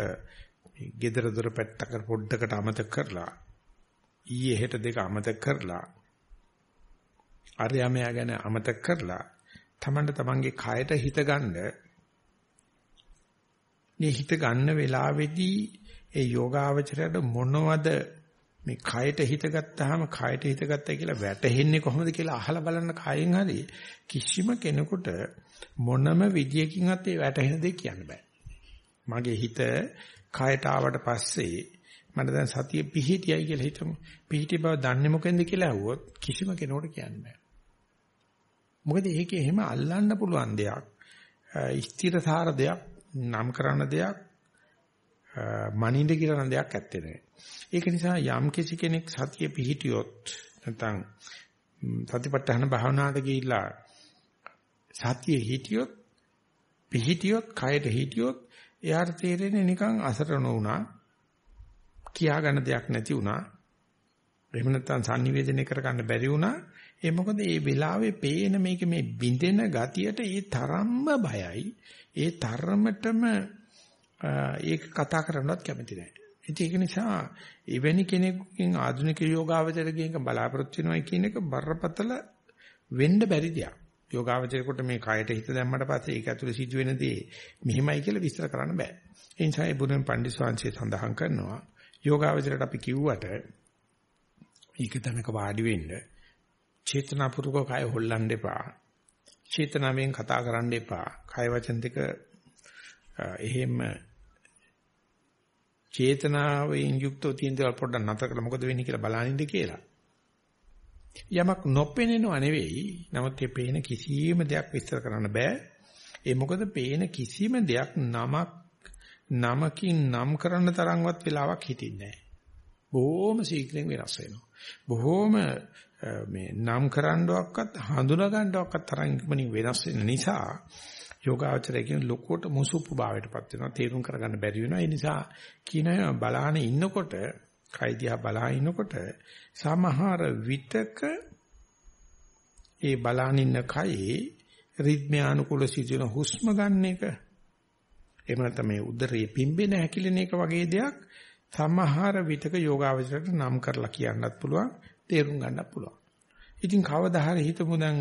gedara dora පැත්තක පොඩ්ඩකට අමතක කරලා ඊයේ හෙට දෙක අමතක කරලා අරයමයා ගැන අමතක කරලා තමන්ට තමන්ගේ කයට හිත ගන්න මේ හිත ගන්න වෙලාවේදී ඒ යෝගාවචරයට මොනවද මේ කයට හිත ගත්තාම කයට හිත ගත්තා කියලා වැටහෙන්නේ කොහොමද කියලා අහලා බලන්න කයෙන් හරි කිසිම කෙනෙකුට මොනම විදියකින්වත් ඒ වැටහෙන දෙයක් කියන්න බෑ. මගේ හිත කයට ආවට පස්සේ මට දැන් සතිය පිහිටියයි කියලා හිතමු. පිහිටි බව දන්නේ මොකෙන්ද කියලා අහුවොත් කිසිම කෙනෙකුට කියන්න බෑ. මොකද ඒකේ එහෙම අල්ලන්න පුළුවන් දෙයක්, ස්ථිරසාර දෙයක්, නම් කරන දෙයක්, මනින්ද කියලා දෙයක් ඇත්තේ නැහැ. ඒක නිසා යම් කිසි කෙනෙක් සතිය පිහිටියොත් නැත්නම් සතිපට්ඨාන භාවනාවට ගිහිල්ලා සතිය හිටියොත් පිහිටියොත් කයට හිටියොත් එයාට තේරෙන්නේ නිකන් අසරණ වුණා කියා ගන්න දෙයක් නැති වුණා. එහෙම නැත්නම් sannivedanaya කරගන්න බැරි වුණා. ඒ මොකද මේ වෙලාවේ පේන මේක මේ බින්දෙන ගතියට ඒ තරම්ම බයයි. ඒ තරමටම ඒක කතා කරන්නවත් කැමති නැහැ. ඒක නිසා එවැනි කෙනෙකුගෙන් ආධුනික යෝගාවචරකෙන් බලාපොරොත්තු වෙනවා කියන එක බරපතල වෙන්න බැරි දෙයක්. යෝගාවචරයට මේ කයට හිත දැම්මට පස්සේ ඒක ඇතුලේ සිදුවෙන දේ මෙහෙමයි කියලා විස්තර කරන්න බෑ. ඒ නිසා ඒ බුදුන් පණ්ඩිත ස්වාමීන් සඳහන් කරනවා. යෝගාවචරයට අපි කිව්වට ඒක තැනක වාඩි වෙන්න චේතනාපූර්වක කය හොල්ලන්න එපා. චේතනාවෙන් කතා කරන්න එපා. කය වචන දෙක එහෙම චේතනාවෙන් යුක්තව තියෙන දේවල් පොඩ්ඩක් නතර කරලා මොකද වෙන්නේ කියලා බලනින්න කියලා. යමක් නොපෙනෙනව නෙවෙයි. නමුත් මේ පේන කිසියම් දෙයක් විස්තර කරන්න බෑ. ඒ මොකද පේන කිසිම දෙයක් නමක් නමකින් නම් කරන්න තරම්වත් වෙලාවක් හිටින්නේ නැහැ. බොහොම ශීඝ්‍රයෙන් වෙනස් වෙනවා. බොහොම මේ නම් කරන්නවක්වත් හඳුනා ගන්නවක්වත් තරම් ඉක්මනින් වෙනස් වෙන නිසා යෝගාචරය කියන ලොකුවට මුසුප්පු භාවයටපත් වෙනවා තේරුම් කරගන්න බැරි වෙනවා ඒ නිසා කියනවා බලාන ඉන්නකොට කයිදියා බලා ඉන්නකොට සමහර විතක ඒ බලාන ඉන්න කයේ රිද්මයානුකූල සිදුවන හුස්ම ගන්න එක එහෙම නැත්නම් මේ උදරයේ පිම්බෙන හැකිලෙන එක වගේ දෙයක් සමහර විතක යෝගාවචරයට නම් කරලා කියන්නත් පුළුවන් තේරුම් ගන්නත් පුළුවන්. ඉතින් කවදා හරි හිතමු දැන්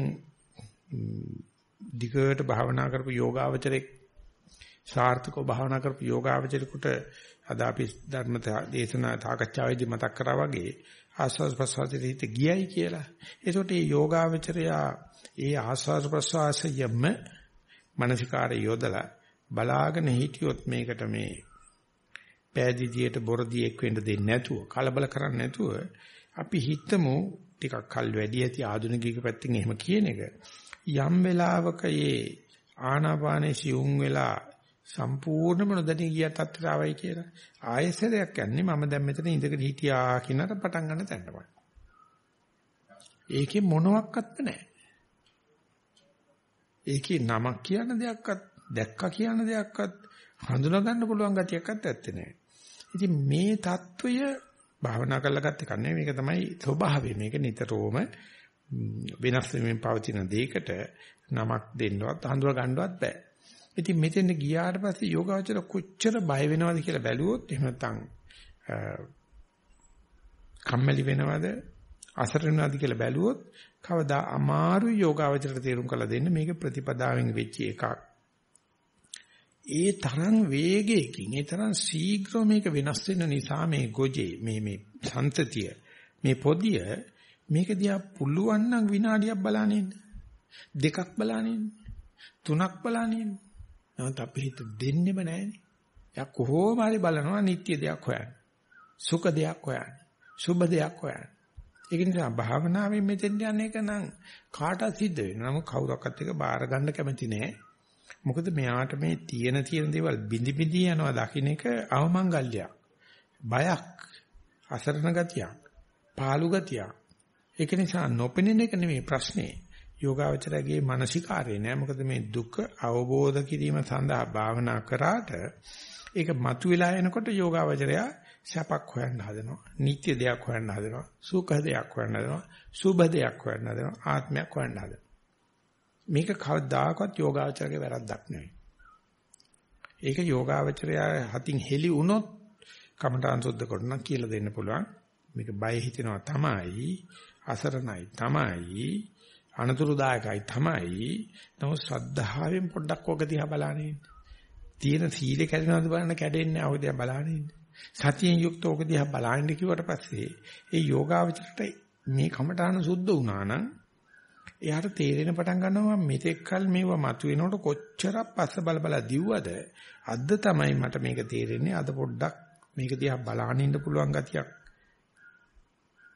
දිගට භාවනා කරපු යෝගාවචරෙක් සාර්ථකව භාවනා කරපු යෝගාවචරෙකුට අද අපි ධර්ම දේශනා සාකච්ඡාවේදී මතක් කරා වගේ ආස්වාද ප්‍රසවාසයේ හිත ගියයි කියලා. ඒකට මේ යෝගාවචරයා ඒ ආස්වාද ප්‍රසවාසයම මානසිකාරය යොදලා බලාගෙන හිටියොත් මේකට මේ පෑදීදියට බොරදියෙක් වෙන්න දෙන්නේ නැතුව කලබල කරන්නේ නැතුව අපි හිතමු ටිකක් කල් වැඩි ඇති ආධුනිකයෙක් පැත්තෙන් එහෙම කියන එක යම් වෙලාවක ඒ ආනාපානේ සියුම් වෙලා සම්පූර්ණම නොදැනී ගිය තත්ත්වයට ආවයි කියලා ආයෙසරයක් යන්නේ මම දැන් මෙතන ඉඳගෙන හිටියා කියනට පටන් ගන්න තැනමයි. ඒකේ මොනවත් නැහැ. ඒකේ නමක් කියන දෙයක්වත් දැක්කා කියන දෙයක්වත් හඳුනා ගන්න පුළුවන් ගතියක්වත් ඇත්තේ නැහැ. ඉතින් මේ తত্ত্বය භාවනා කරලාගත් එක නෙවෙයි මේක තමයි ස්වභාවය. මේක නිතරම වෙනස් වෙමින් පවතින දෙයකට නමක් දෙන්නවත් හඳුනා ගන්නවත් බෑ. ඉතින් මෙතෙන් ගියාට පස්සේ යෝගාචර කොච්චර බය වෙනවද කියලා බැලුවොත් එහෙම නැත්නම් කම්මැලි වෙනවද අසරණවද කියලා බැලුවොත් කවදා අමාරු යෝගාවචරයට තේරුම් කරලා දෙන්න මේක ප්‍රතිපදාවෙන් වෙච්ච එකක්. ඒ තරම් වේගයකින් ඒ තරම් ශීඝ්‍ර මේක වෙනස් වෙන නිසා මේ ගොජේ මේ මේ සන්තතිය මේ පොදිය මේක දිහා පුළුවන් නම් විනාඩියක් බලන්න ඉන්න. දෙකක් බලන්න ඉන්න. තුනක් බලන්න ඉන්න. නමුත් අපි හිත දෙන්නෙම නැහැනේ. එයා කොහොම හරි බලනවා නිත්‍ය දෙයක් හොයන්න. සුඛ දෙයක් හොයන්න. සුබ දෙයක් හොයන්න. ඒක නිසා භාවනාවෙන් මෙතෙන් යන එක නම් කාටවත් සිද්ධ වෙනවා. නමුත් කවුරක්වත් එක බාර ගන්න කැමති නෑ. මොකද මෙයාට මේ තියෙන තියෙන දේවල් බිඳි බිඳි යනවා දකින්න එක අවමංගල්‍යයක්. බයක්. අසරණ ගතියක්. පාළු ගතියක්. ඒක නිසා නොපෙනෙන එක නෙමෙයි ප්‍රශ්නේ. යෝගාවචරයේ මානසිකාරය නෑ. මොකද මේ දුක අවබෝධ කිරීම සඳහා භාවනා කරාට ඒක මතුවලා එනකොට යෝගාවචරය සැපක් හොයන්න හදනවා. නිත්‍ය දෙයක් හොයන්න හදනවා. සුඛ දෙයක් හොයන්න හදනවා. සුභ දෙයක් හොයන්න හදනවා. ආත්මයක් හොයන්න හදනවා. මේක කවදාකවත් යෝගාවචරයේ වැරද්දක් නෙවෙයි. ඒක යෝගාවචරය හතින් හෙලි වුණොත් කමඨාන් සුද්ධ කරනවා කියලා දෙන්න පුළුවන්. මේක බය හිතෙනවා තමයි අසරණයි තමයි අනතුරුදායකයි තමයි නමුත් ශ්‍රද්ධාවෙන් පොඩ්ඩක් ඔක දිහා බලන්නේ තියෙන සීලේ කැඩෙනවද බලන්න කැඩෙන්නේ නැහැ ඔක දිහා බලන්නේ සතියෙන් යුක්ත ඔක දිහා බලන්න කිව්වට පස්සේ ඒ යෝගාවචරයට මේ කමඨාන සුද්ධ වුණා නම් එයාට තේරෙන පටන් ගන්නවා මෙතෙක් කල මේවා මතුවෙනකොට කොච්චරක් පස්ස බල බල දිව්වද අද තමයි මට මේක තේරෙන්නේ අද පොඩ්ඩක් මේක දිහා බලාගෙන ඉන්න පුළුවන් ගතියක්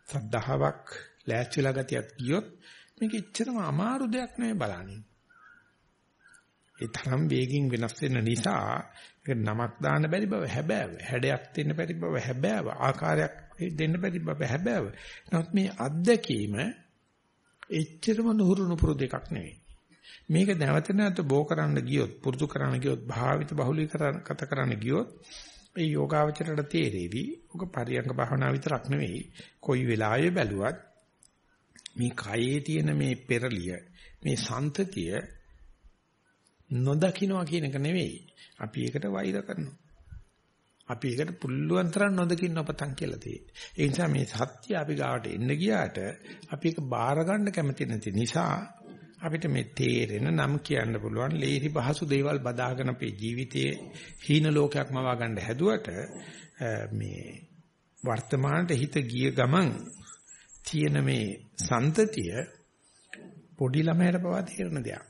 සද්ධාාවක් ලෑස්තිලා ගතියක් ගියොත් මේක එච්චරම අමාරු දෙයක් නෙවෙයි බලන්නේ. ඒ තරම් වේගින් වෙනස් වෙන නිසා ඒක නමක් දාන්න බැරි බව හැබෑව. හැඩයක් දෙන්න බැරි බව හැබෑව. ආකාරයක් දෙන්න බැරි බව හැබෑව. නමුත් මේ අත්දැකීම එච්චරම නුහුරු නුපුරු දෙකක් නෙවෙයි. මේක නැවත නැවත බෝ කරන්න ගියොත් පුරුදු කරන්න ගියොත් භාවිත බහුලීකරණ කත කරන්න ගියොත් ඒ යෝගාවචරයට තේරෙවි. ඔක පරියංග භාවනා විතරක් නෙවෙයි. කොයි වෙලාවෙ බැලුවත් මේ කයේ තියෙන මේ පෙරලිය, මේ සන්තතිය නොදකින්නවා කියන එක නෙවෙයි. අපි ඒකට වෛර කරනවා. අපි ඒකට පුල්ලුවන් තරම් නොදකින්න අපතන් කියලා තියෙන්නේ. ඒ නිසා මේ සත්‍ය අපි ගාවට එන්න ගියාට අපි ඒක බාර ගන්න කැමති නැති නිසා අපිට මේ තේරෙන නම් කියන්න පුළුවන් ලේසි පහසු දේවල් බදාගෙන අපේ ජීවිතයේ හීන ලෝකයක් මවා ගන්න හැදුවට මේ වර්තමානට හිත ගිය ගමන් තියෙන මේ සන්තතිය පොඩි ළමයට පවා තේරෙන දෙයක්.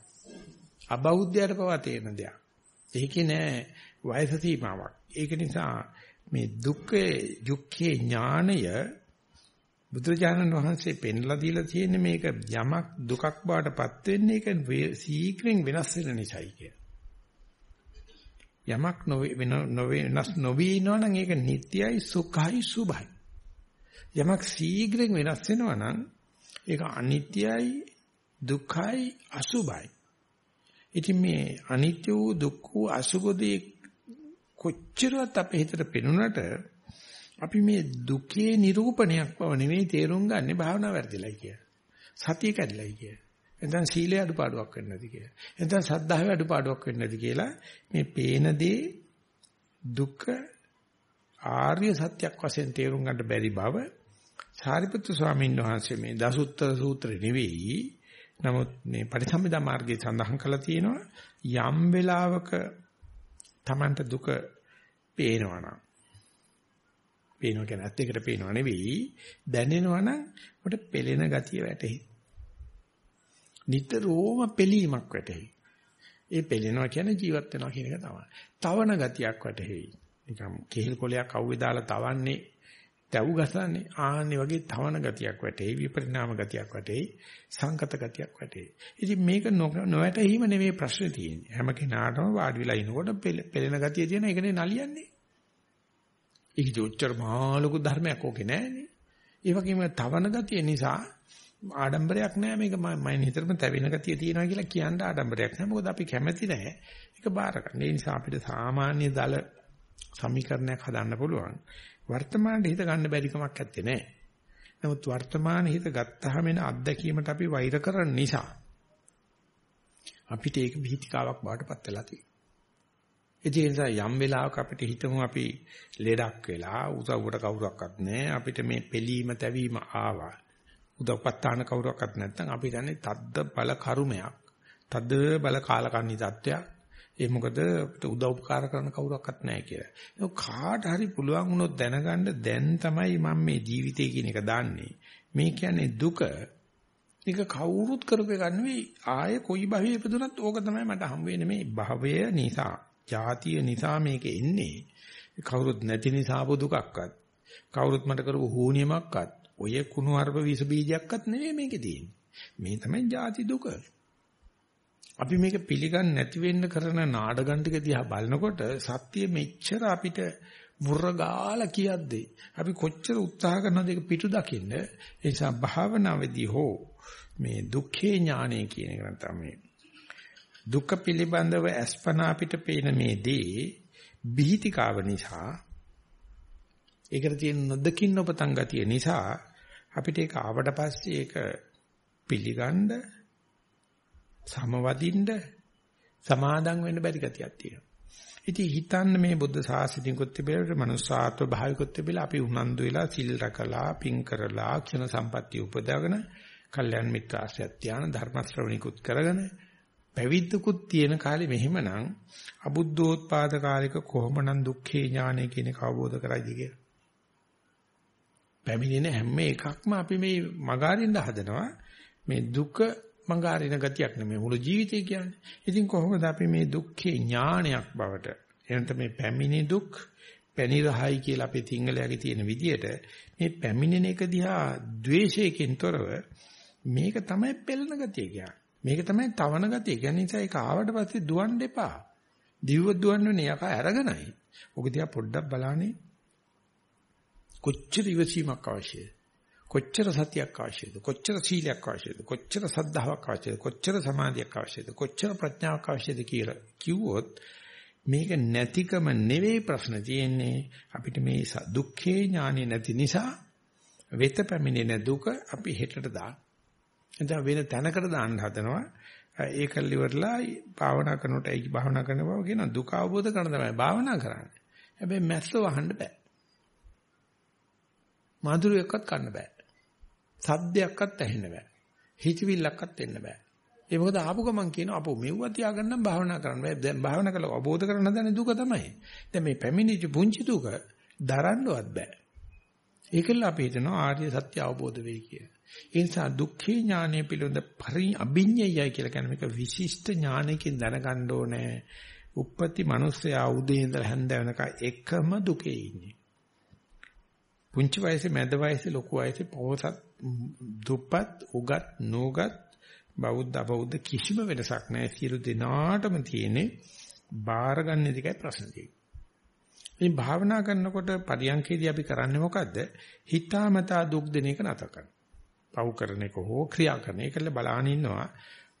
අබෞද්ධයට පවා තේරෙන දෙයක්. ඒකේ නෑ වයස සීමාවක්. ඒක නිසා මේ දුක්ඛේ යුක්ඛේ ඥානය බුදුරජාණන් වහන්සේ පෙන්ලා දීලා තියෙන්නේ මේක යමක් දුකක් බවටපත් වෙන්නේ ඒක සීක්‍රෙන් වෙනස් වෙන නිසායි කිය. යමක් නොවෙනස් නොවි ඉනවනම් ඒක නිට්ටයයි සුඛයි සුභයි. යමක් සීක්‍රෙන් වෙනස් වෙනවා නම් ඒක අනිත්‍යයි දුක්ඛයි අසුභයි. ඉතින් මේ අනිත්‍ය වූ දුක්ඛ වූ අසුභ දේ කොච්චරවත් අපේ හිතට පෙනුනට අපි මේ දුකේ නිරූපණයක් බව නෙවෙයි තේරුම් ගන්න භාවනා වැඩිලයි කිය. සතිය කැඩලයි කිය. එතන සීලේ අඩුපාඩුවක් වෙන්නේ නැති කියලා. එතන සද්ධාවේ අඩුපාඩුවක් වෙන්නේ නැති කියලා මේ පේන දේ දුක ආර්ය සත්‍යක් වශයෙන් තේරුම් ගන්න බැරි බව සාරිපුත්තු ස්වාමීන් වහන්සේ මේ දසුත්තර සූත්‍රේ නෙවෙයි නමුත් මේ පරිසම්පදා මාර්ගයේ සඳහන් කරලා තියෙනවා යම් වෙලාවක Tamanට දුක පේනවනම් පේනවා කියන්නේ ඇත්ත එකට පේනව නෙවෙයි දැනෙනවා නම් උට පෙළෙන ගතිය වැටෙයි. නිතරම පෙලීමක් වැටෙයි. ඒ පෙළෙනවා කියන්නේ ජීවත් වෙනවා කියන එක තමයි. තවන ගතියක් වැටෙයි. නිකම් කෙහෙල් කොලයක් අවුවේ දාලා තවන්නේ තැව් ගසන්නේ ආන්නේ වගේ තවන ගතියක් වැටෙයි විපරිණාම ගතියක් වැටෙයි සංකත ගතියක් වැටෙයි. ඉතින් මේක නොවැටීම නෙවෙයි ප්‍රශ්නේ තියෙන්නේ. හැම කෙනාටම වාඩි වෙලා ඉනකොට පෙළෙන ගතිය තියෙන එකනේ නලියන්නේ. ඒක ජොච්චර මහා ලොකු ධර්මයක් ඕකේ නෑනේ. ඒ වගේම තවන ගතිය නිසා ආඩම්බරයක් නෑ මේක මම හිතරම තැවෙන ගතිය තියෙනවා කියලා කියන්න ආඩම්බරයක් නෑ. මොකද අපි කැමති නෑ. ඒක බාර ගන්න. ඒ නිසා අපිට සාමාන්‍ය දල සමීකරණයක් හදන්න පුළුවන්. වර්තමානයේ හිත ගන්න බැරි කමක් නැත්තේ නෑ. නමුත් වර්තමාන හිත ගත්තාම එන අත්දැකීමට අපි වෛර කරන නිසා අපිට ඒක බීතිකාවක් බාටපත් වෙලා තියෙනවා. ඒ නිසා යම් වෙලාවක අපිට හිතමු අපි ලෙඩක් වෙලා උදව්වට කවුරක්වත් නැහැ අපිට මේ පෙලීම තැවීම ආවා උදව්පත්තාන කවුරක්වත් නැත්නම් අපි දන්නේ තද්ද බල කරුමයක් තද්ද බල කාලකන්ණි තත්වයක් ඒ මොකද උදව් උපකාර කරන කවුරක්වත් නැහැ කියලා. ඒක කාට හරි පුළුවන් වුණොත් දැනගන්න දැන් තමයි මම මේ ජීවිතය කියන එක දාන්නේ. මේ කියන්නේ දුක. ඒක කවුරුත් කරපු එක නෙවෙයි. ආයේ කොයි භවයේ ඉපදුනත් ඕක තමයි මට හම් වෙන්නේ මේ භවය නිසා. ජාතිය නිසා මේක එන්නේ. කවුරුත් නැති නිසා ආපු දුකක්වත්. කවුරුත් මට කරපු හෝනියමක්වත්. ඔය කුණු හර්ප විස බීජයක්වත් නෙවෙයි මේකේ තියෙන්නේ. මේ තමයි ජාති දුක. අපි මේක පිළිගන්නේ නැති වෙන්න කරන නාඩගම් ටික දිහා බලනකොට සත්‍ය මෙච්චර අපිට මුර්ගාලා කියද්දී අපි කොච්චර උත්සාහ කරනවද ඒක පිටු දකින්න. ඒ නිසා භාවනාවේදී හෝ මේ දුක්ඛේ ඥානය කියන එක නැත්නම් මේ දුක පිළිබඳව අස්පනා අපිට පේන මේ දේ බීතිකාව නිසා ඒකට තියෙන නොදකින් ඔපතන් ගතිය නිසා අපිට ඒක ආවට පස්සේ ඒක පිළිගන්න සමවදින්න සමාදම් වෙන්න බැරි ගතියක් තියෙනවා. ඉතින් හිතන්න මේ බුද්ධ ශාසනයකොත් තිබෙලා මනුස්සාත්ව භාවිකොත් තිබෙලා අපි උනන්දු වෙලා සිල් රැකලා පින් කරලා කියන සම්පත්තිය උපදාගෙන කල්යන් මිත්‍ර ආශ්‍රයත් ධාන ධර්ම ශ්‍රවණිකුත් කරගෙන පැවිද්දකුත් තියෙන කාලේ මෙහෙමනම් අබුද්ධෝත්පාද කාලික කොහොමනම් දුක්ඛේ ඥානය කියන එක අවබෝධ කරයිද කියලා. පැමිණෙන හැම එකක්ම අපි මේ මගාරින්න හදනවා මේ දුක මඟහරින ගතියක් නෙමෙයි මුළු ජීවිතය කියන්නේ. ඉතින් කොහොමද අපි මේ දුක්ඛේ ඥානයක් බවට එනත මේ පැමිණි දුක් පැනිරහයි කියලා අපේ සිංහලයේ තියෙන විදියට මේ පැමිණෙන එක දිහා द्वේෂයෙන් තොරව මේක තමයි පෙළන ගතිය කියන්නේ. මේක තමයි තවන ගතිය. කියන්නේ නිසා ඒක ආවට පස්සේ දුවන්න එපා. දිව්ව දුවන්න වෙන්නේ යකා අරගෙනයි. ඔක දිහා පොඩ්ඩක් බලන්නේ කොච්චර ඉවසීමක් අවශ්‍යද? කොච්චර සතියක් අවශ්‍යද? කොච්චර සීලයක් අවශ්‍යද? කොච්චර සද්ධාාවක් අවශ්‍යද? කොච්චර සමාධියක් අවශ්‍යද? කොච්චර ප්‍රඥාවක් අවශ්‍යද කියලා කිව්වොත් මේක නැතිකම නෙවෙයි ප්‍රශ්න තියෙන්නේ අපිට මේ දුක්ඛේ ඥානෙ නැති නිසා වෙත පැමිණෙන දුක අපි හෙටට දාන්න. එතන වෙන තැනකට දාන්න හදනවා. ඒකල් ඉවරලා භාවනා කරනකොට ඒ භාවනා කරන බව කියන දුක අවබෝධ කරන තමයි භාවනා කරන්නේ. හැබැයි මැස්ස වහන්න බෑ. මාදුරියක්වත් කන්න බෑ. සද්දයක්වත් ඇහෙන්න බෑ. හිතවිල්ලක්වත් එන්න බෑ. ඒ මොකද ආපු ගමන් කියන අපෝ මෙව්ව තියාගන්න භාවනා කරන්න බෑ. දැන් භාවනා කළා අවබෝධ කරගන්න හදන දුක තමයි. දැන් මේ පැමිණිච්ච පුංචි දුක දරන්නවත් බෑ. ඒකල අපි හිතනවා ආර්ය සත්‍ය අවබෝධ වෙයි කියලා. ඒ නිසා දුක්ඛේ ඥානය පිළිබඳ පරි අභිඤ්ඤයයි කියලා කියන මේක විශිෂ්ට ඥානයකින් දැනගන්න ඕනේ. උප්පත්ති මිනිස්සයා උදේ ඉඳලා හැන්ද වෙනකන් එකම දුකේ ඉන්නේ. පුංචි වයසේ මැද වයසේ ලොකු වයසේ පොහොසත් දුප්පත් උගත් නෝගත් බෞද්ධ අබෞද්ධ කිසිම වෙනසක් නැහැ සියලු දෙනාටම තියෙන්නේ බාර ගන්න එකයි ප්‍රශ්න තියෙන්නේ. මේ භාවනා කරනකොට පරියන්කේදී අපි කරන්නේ මොකද්ද? හිතාමතා දුක් දෙන එක නතර කරනවා. පව් කරන එක හෝ ක්‍රියා කරන එකල බලාන ඉන්නවා.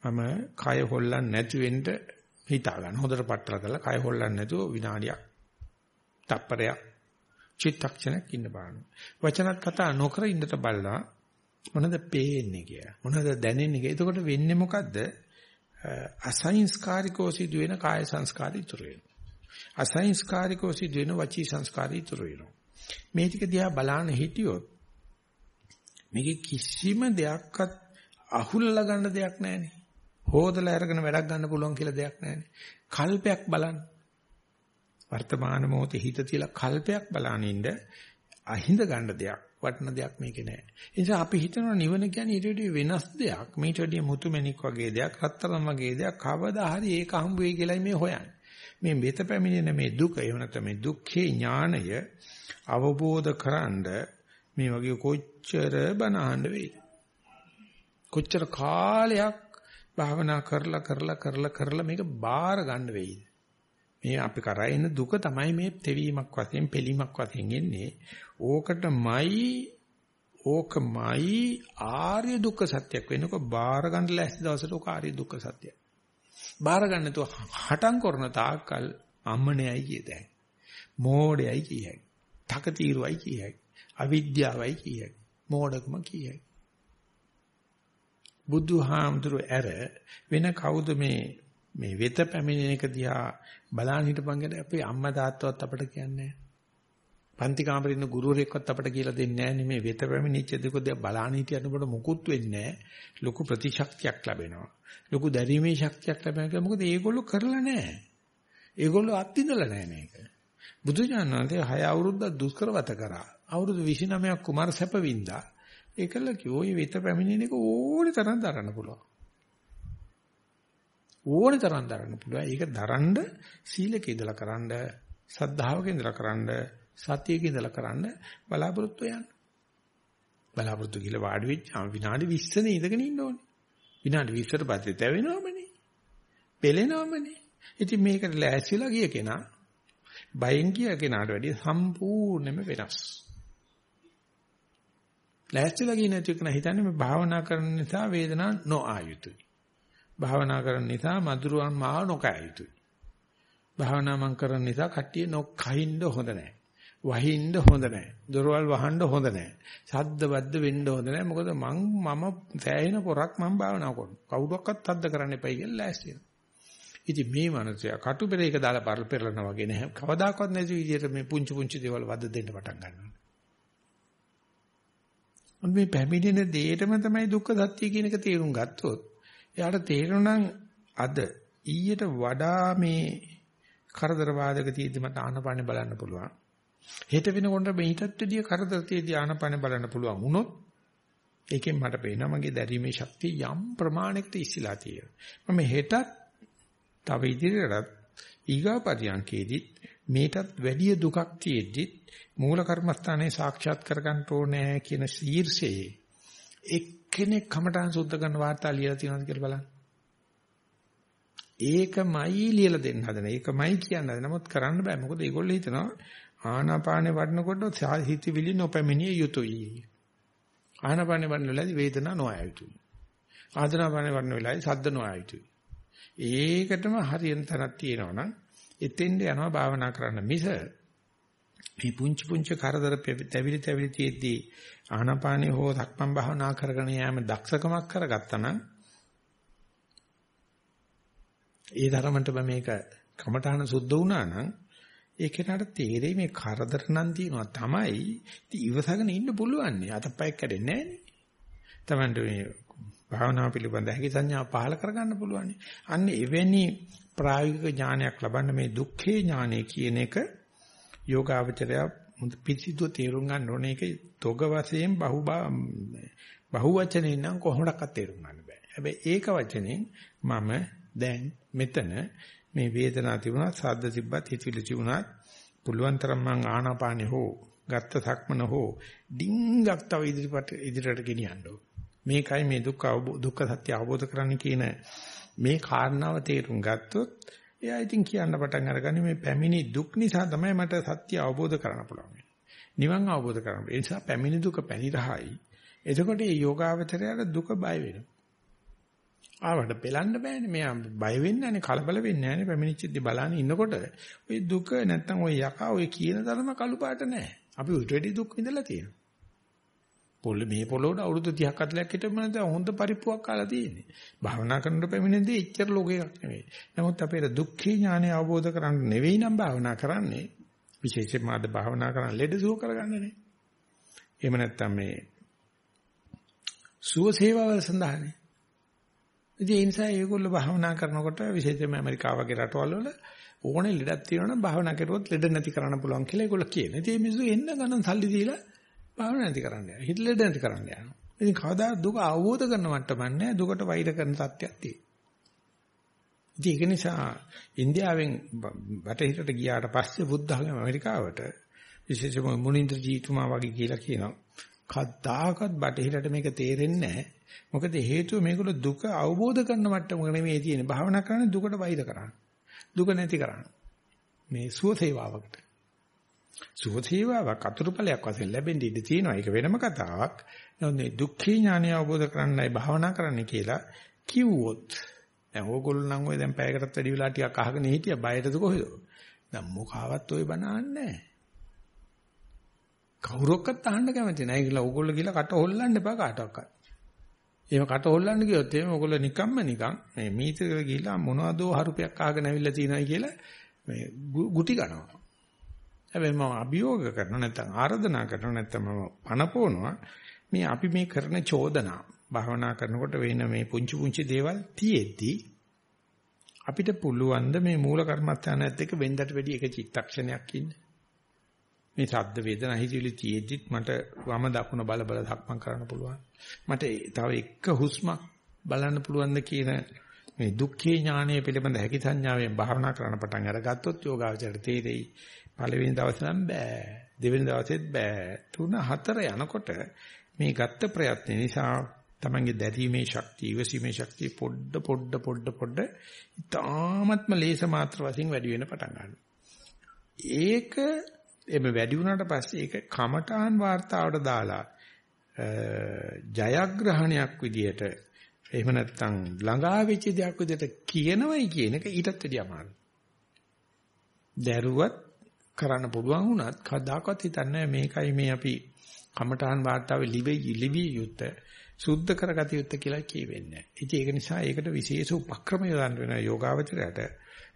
මම කය හොල්ලන්නේ නැති වෙන්න හිතා ගන්න. හොඳට පట్టල කරලා කය හොල්ලන්නේ නැතුව විනාඩියක්, තප්පරයක්, චිත්තක්ෂණයක් ඉන්න බලන්න. වචනත් කතා නොකර ඉන්නට බලලා මොනවද පේන්නේ කියලා. මොනවද දැනෙන්නේ කියලා. එතකොට වෙන්නේ මොකද්ද? අසංස්කාරිකෝ සිදුවෙන කාය සංස්කාරය ඉතුරු වෙනවා. අසංස්කාරිකෝ සිදුවෙන වචී සංස්කාරය ඉතුරු වෙනවා. මේ ටික දිහා බලන්න හිටියොත් මේකේ කිසිම දෙයක්වත් අහුල්ලා ගන්න දෙයක් නැහැනේ. හොදලා අරගෙන වැඩක් ගන්න පුළුවන් කියලා දෙයක් නැහැනේ. කල්පයක් බලන්න. වර්තමාන මොහොතේ හිත තියලා කල්පයක් බලනින්න අහිඳ ගන්න දෙයක් වටන දෙයක් මේකේ නැහැ. ඒ නිසා අපි හිතනවා නිවන කියන්නේ ඊට වඩා වෙනස් දෙයක්. මේට වඩා මුතුමැණික් වගේ දෙයක්, රත්තරන් වගේ දෙයක් කවදා හරි ඒක හම්බ වෙයි කියලායි මේ හොයන්නේ. මේ මෙත පැමිණෙන මේ දුක, එහෙම නැත්නම් මේ දුක්ඛේ ඥානය අවබෝධ කරන්ඩ මේ වගේ කොච්චර බණ අහන්න වෙයිද? කොච්චර කාලයක් භාවනා කරලා කරලා කරලා කරලා මේක බාර ගන්න වෙයිද? මේ අපි කරා එන දුක තමයි මේ තෙවීමක් වශයෙන් පිළීමක් වශයෙන් එන්නේ. ඕකටමයි ඕකමයි ආර්ය දුක්ඛ සත්‍යයක් වෙනකො බාර ගන්න ලැස්ති දවසට ඕක ආර්ය දුක්ඛ සත්‍යය. බාර ගන්න තු හටම් කරන තාක්කල් අම්මණේයි කියදයි. මෝඩයයි කියයි. තකතිරුවයි කියයි. අවිද්‍යාවයි කියයි. මෝඩකම කියයි. බුදුහාමුදුරු ඇර වෙන කවුද මේ මේ වෙත පැමිණෙන එක දිහා බලන් හිටපන් ගැන අපේ අම්මා තාත්තවත් අපට කියන්නේ පන්ති කාමරේ ඉන්න ගුරුවරයෙක්වත් අපට කියලා දෙන්නේ නැහැ මේ වෙත පැමිණිච්ච දෙක දිහා බලන් හිටියනකොට මුකුත් වෙන්නේ ලොකු ප්‍රතිශක්තියක් ලැබෙනවා. ලොකු දැරීමේ ශක්තියක් ලැබෙනවා මොකද ඒගොල්ලෝ කරලා නැහැ. ඒගොල්ලෝ අත්විඳලා නැහැ මේක බුදුජානනාතේ 6 අවුරුද්දක් දුෂ්කරවත කරා. අවුරුදු 29ක් කුමාර සැප වින්දා ඒකල කිව්වෝ මේ වෙත පැමිණෙන එක ඕනේ තරම් දරන්න පුළුවන්. ඕනේ තරම් දරන්න පුළුවන්. ඒක දරන්න සීලක ඉඳලා කරන්න, සද්ධාවක ඉඳලා කරන්න, සතියක ඉඳලා කරන්න බලාපොරොත්තු යන්න. බලාපොරොත්තු කියලා වාඩි වෙච්ච විනාඩි 20 නේ ඉඳගෙන ඉන්න ඕනේ. විනාඩි 20ට පස්සේ තැවෙනවමනේ. පෙලෙනවමනේ. ඉතින් මේකට ලෑස්තිලා ගිය කෙනා බයෙන් ගිය කෙනාට වැඩිය සම්පූර්ණයෙන්ම වෙනස්. ලෑස්තිලා ගිය නැති කෙනා හිතන්නේ මේ භාවනා කරන නිසා වේදනාවක් නොආයුතුයි. භාවනා කරන නිසා මధుරවන් මාව නොකෑ යුතුයි. භාවනා මං කරන නිසා කට්ටිය නොකහින්න හොඳ නැහැ. වහින්න හොඳ නැහැ. දොරවල් වහන්න හොඳ නැහැ. සද්ද බද්ද වෙන්න හොඳ නැහැ. මොකද මං මම සෑහෙන පොරක් මං භාවනා කරනවා. කවුරක්වත් සද්ද කරන්න එපයි කියලා ලෑස්ති වෙනවා. ඉතින් මේ මනුස්සයා කටු පෙරේක දාලා පරල පෙරලනවා වගේ නෑ. කවදාකවත් නැති විදිහට මේ පුංචි පුංචි දේවල් වද දෙන්න පටන් ගන්නවා. මේ පැමිණෙන දෙයටම තමයි දුක්ඛ සත්‍ය කියන එක තේරුම් ගත්තොත් එයාට තේරුණා අද ඊට වඩා මේ කරදර වාදක තියෙද්දි මට ආනපානේ බලන්න පුළුවන්. හෙට වෙනකොට මේ හිතත් විදිය කරදර තියෙද්දි ආනපානේ බලන්න පුළුවන් වුණොත් ඒකෙන් මට පේනවා මගේ දැරීමේ ශක්තිය යම් ප්‍රමාණයකට ඉස්සිලා තියෙනවා. මම හෙටත් තව ඉදිරියටත් ඊගා පරියන්කේදී මේටත් වැඩි දුකක් තියෙද්දි මූල කර්මස්ථානේ සාක්ෂාත් කරගන්න ඕනේ කියන ශීර්ෂයේ එක්කෙනෙක් කමටහන් සුද්ධ කරන වාර්තා ලියලා තියෙනවද කියලා බලන්න. ඒකමයි ලියලා දෙන්න හදන. ඒකමයි කියන්න හදන. නමුත් කරන්න බෑ. මොකද ඒගොල්ලෝ හිතනවා ආනාපානේ වඩනකොට හිතවිලි නොපැමිණිය යුතුයි. ආනාපානේ වඩන වෙලාවේදී වේදනාව නොආ යුතුයි. ආදනාපානේ වඩන වෙලාවේදී සද්ද නොආ යුතුයි. ඒකටම හරියන තරක් තියෙනවා නම් එතෙන්ද යනවා භාවනා කරන්න මිස මේ පුංචි පුංචි කරදර තැවිලි තැවිලි තියෙද්දී ආනාපානේ හෝ සක්මන් භාවනා කරගෙන යෑම දක්ෂකමක් කරගත්තා නම් ඒ ධර්මන්ටම මේක කමඨාන සුද්ධ වුණා නම් ඒ කෙනාට තේරෙයි මේ කරදර නම් තියෙනවා තමයි. ඉතින් ඉවසගෙන ඉන්න පුළුවන් නේ. අතපයක් කැඩෙන්නේ නැහැ තමන්ට මේ භාවනාව පිළිබඳ හැකි සංඥා පහල කරගන්න පුළුවන් අන්න එවැනි ප්‍රායෝගික ඥානයක් ලබන්න මේ දුක්ඛේ ඥානය කියන එක යෝගාවචරය පිසිදු තේරුම් ගන්න ඕනේ. ඒක තොග වශයෙන් බහු බහු වචනෙන් නම් කොහොමඩක්වත් තේරුම් ගන්න බෑ. හැබැයි ඒක වචනෙන් මම දැන් මෙතන මේ වේදනාව තිබුණා සද්ද තිබ්බත් හිතවිලි තිබුණත් පුළුවන් තරම් මං ආනාපානෙ හෝ ගත්ත සක්මන හෝ ඩිංගක් තව ඉදිරියට ඉදිරියට ගෙනියන්න මේකයි මේ දුක්ඛ දුක්ඛ සත්‍ය අවබෝධ කරගන්න කියන මේ කාරණාව තේරුම් ගත්තොත් එයා ඉතින් කියන්න පටන් අරගන්නේ මේ පැමිණි දුක් නිසා තමයි මට සත්‍ය අවබෝධ කරගන්න පුළුවන්. නිවන් අවබෝධ කරගන්න. ඒ නිසා පැමිණි දුක පැනිරහයි. එතකොට මේ යෝගාවචරයට දුක බය වෙනවා. ආවට පෙලන්න බෑනේ. මෙයා බය වෙන්නේ නැනේ, කලබල වෙන්නේ නැනේ. පැමිණිච්චිද්දි බලන්නේ ඉන්නකොට ওই දුක නැත්තම් ওই යකා ওই කියන තරම කළු පාට නැහැ. අපි උට වැඩි දුක් විඳලා තියෙනවා. පොළ මේ පොළොවට අවුරුදු 30ක් 40ක් හිටපම දැන් හොඳ පරිප්පුවක් කාලා තියෙන්නේ. භාවනා කරනකොට පැමිණෙන්නේ එච්චර ලෝකයක් නෙවෙයි. නමුත් අපේ දුක්ඛේ ඥානය අවබෝධ කරගන්න නෙවෙයි නම් භාවනා කරන්නේ. විශේෂයෙන්ම අද භාවනා කරන ලෙඩ සුව කරගන්නනේ. එහෙම නැත්තම් මේ සුව සේවාවල් සඳහානේ. ඉතින් ඒ නිසා ඒගොල්ලෝ භාවනා කරනකොට විශේෂයෙන්ම ඇමරිකාව වගේ රටවල් වල ඕනේ ලෙඩක් තියෙනවා නම් භාවනා කරුවොත් ලෙඩ නැති කරන්න පුළුවන් කියලා ඒගොල්ලෝ කියනවා. ඉතින් මේ මිනිස්සු එන්න ගණන් සල්ලි දීලා භාවනා නැති කරන්න යනවා. හිත ලෙඩ නැති කරන්න යනවා. ඉතින් කවදා දුක අවබෝධ කරන මට්ටමක් නැහැ. දුකට වෛර කරන තත්ත්වයක් තියෙනවා. ඉතින් ඒක නිසා ඉන්දියාවෙන් බටහිරට ගියාට පස්සේ බුද්ධ ධර්ම ඇමරිකාවට විශේෂයෙන්ම මුනින්ද්‍ර ජීතුමා වගේ කියලා කියනවා. කද්දාකත් බටහිරට මේක තේරෙන්නේ නැහැ. මොකද හේතුව මේගොල්ලෝ දුක අවබෝධ කරන මට්ටමක නෙමෙයි තියෙන්නේ. භාවනා කරන්නේ දුකට වෛර කරන්න. දුක නැති කරන්න. මේ සුව සේවාවකට. සුව සේවාවක් අතුරුඵලයක් වශයෙන් ලැබෙන්න ඉඩ තියෙනවා. ඒක වෙනම කතාවක්. නමුත් මේ දුක්ඛී ඥානය අවබෝධ කරන්නයි භාවනා කරන්න කියලා කිව්වොත් දැන් ඕගොල්ලෝ නම් ඔය දැන් පැයකටත් වැඩි වෙලා ටිකක් අහගෙන හිටියා බයටද කොහෙද? දැන් මොකාවත් ඔය බනහන්නේ නැහැ. කවුරක්වත් අහන්න කැමති නැහැ. ඒගොල්ලෝ ඕගොල්ලෝ ගිහලා කට හොල්ලන්න එපා කාටවත්. එහෙම කට හොල්ලන්න ගියොත් එහෙම ඔයගොල්ලෝ නිකම්ම නිකන් මේ මීටර් ගිහිලා මොනවදෝ හරුපයක් අහගෙන ඇවිල්ලා තියෙනයි කියලා මේ ගුටි ගන්නවා. හැබැයි මම අභියෝග කරනවා නැත්නම් ආරාධනා කරනවා නැත්නම් මම පනපෝනවා මේ අපි මේ කරන චෝදනා භාවනා කරනකොට වෙන මේ පුංචි පුංචි දේවල් තියෙද්දි අපිට පුළුවන් ද මේ මූල කර්මස්ථානයත් එක්ක වෙන්දට වැඩි එක චිත්තක්ෂණයක් ඉන්න මේ ශබ්ද වේදනා හිතිවිලි තියෙද්දිත් මට වම දකුණ බල බල ධක්මං කරන්න පුළුවන්. මට තව එක හුස්මක් බලන්න පුළුවන්ද කියන මේ දුක්ඛේ ඥානය පිළිබඳ හැකි සංඥාවෙන් භාවනා කරන්න පටන් අරගත්තොත් යෝගාවචරයට තේරෙයි. පළවෙනි දවසේ නම් බෑ. දෙවෙනි දවසෙත් බෑ. තුන හතර යනකොට මේ ගත්ත ප්‍රයත්න නිසා තමන්ගේ දැරීමේ ශක්තිය, ඉවසීමේ ශක්තිය පොඩ පොඩ පොඩ පොඩ ඉතාමත්ම ලේස මාත්‍ර වශයෙන් වැඩි වෙන පටන් ගන්නවා. ඒක එimhe වැඩි වුණාට පස්සේ ඒක කමඨාන් වார்த்தාවට දාලා ජයග්‍රහණයක් විදියට එහෙම නැත්නම් ළඟා වෙච්ච දෙයක් විදියට කියනවයි කියන එක ඊටත් වැඩිය අමාරුයි. දැරුවත් කරන්න පුළුවන් වුණත් කදාකවත් හිතන්නේ මේකයි මේ අපි කමඨාන් වාර්තාවේ ලිවි ලිවි යුත් සුද්ධ කරගත යුත් කියලා කියෙන්නේ. ඉතින් ඒක නිසා ඒකට විශේෂ උපක්‍රම යොදන්න වෙනවා යෝගාවචරයට.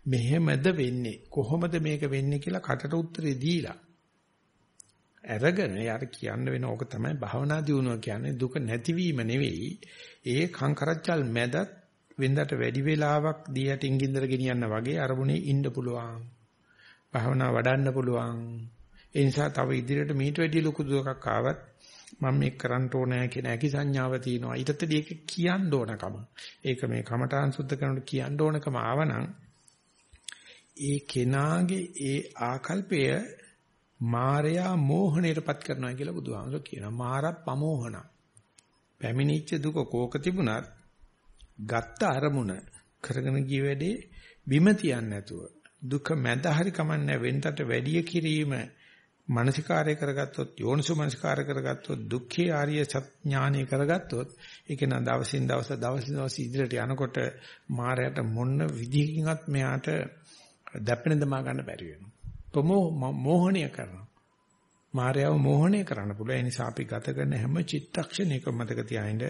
මෙහෙමද වෙන්නේ? කොහොමද මේක වෙන්නේ කියලා කටට උත්තරේ දීලා. අරගෙන යාර කියන්න වෙන ඕක තමයි භවනා දියුණුව කියන්නේ. දුක නැතිවීම නෙවෙයි. ඒ කංකරච්චල් මැදත් වෙනදට වැඩි වෙලාවක් දී යටින් ගින්දර ගෙනියන්න වගේ අරමුණේ ඉන්න පුළුවන්. භවනා වඩන්න පුළුවන්. ඒ නිසා තව ඉදිරියට මීට වැඩි ලොකු දුකක් ආවත් මම මේක කරන්න ඕනෑ කියන ඇකි සංඥාව තියෙනවා. ඊටත් ඒක කියන්න ඕනකම. ඒක මේ කමඨාන් සුද්ධ කරනකොට කියන්න ඕනකම ආවනම් ඒ කෙනාගේ ඒ ආකල්පය මායයා මෝහණයටපත් කරනවා කියලා බුදුහාමර කියනවා. මාරප් පමෝහණ. පැමිණිච්ච දුක කෝක තිබුණත් ගත්ත අරමුණ කරගෙන ගිය වැඩේ බිම තියන්නේ නැතුව දුක මැද හරි කමන්නේ වෙනතට වැඩි කිරීම මානසිකාරය කරගත්තොත් යෝනිසු මානසිකාරය කරගත්තොත් දුක්ඛේ ආර්ය සත්‍ඥානය කරගත්තොත් ඒක න දවසින් දවස දවසින් දවස ඉදිරියට යනකොට මායයට මොන විදිහකින්වත් මෙයාට දැපෙන දමා ගන්න බැරි වෙනවා. ප්‍රමෝ මෝහණය කරනවා. මායාව මෝහණය කරන්න පුළුවන්. ඒ නිසා අපි ගත කරන හැම චිත්තක්ෂණයකම මතක තියාගන්න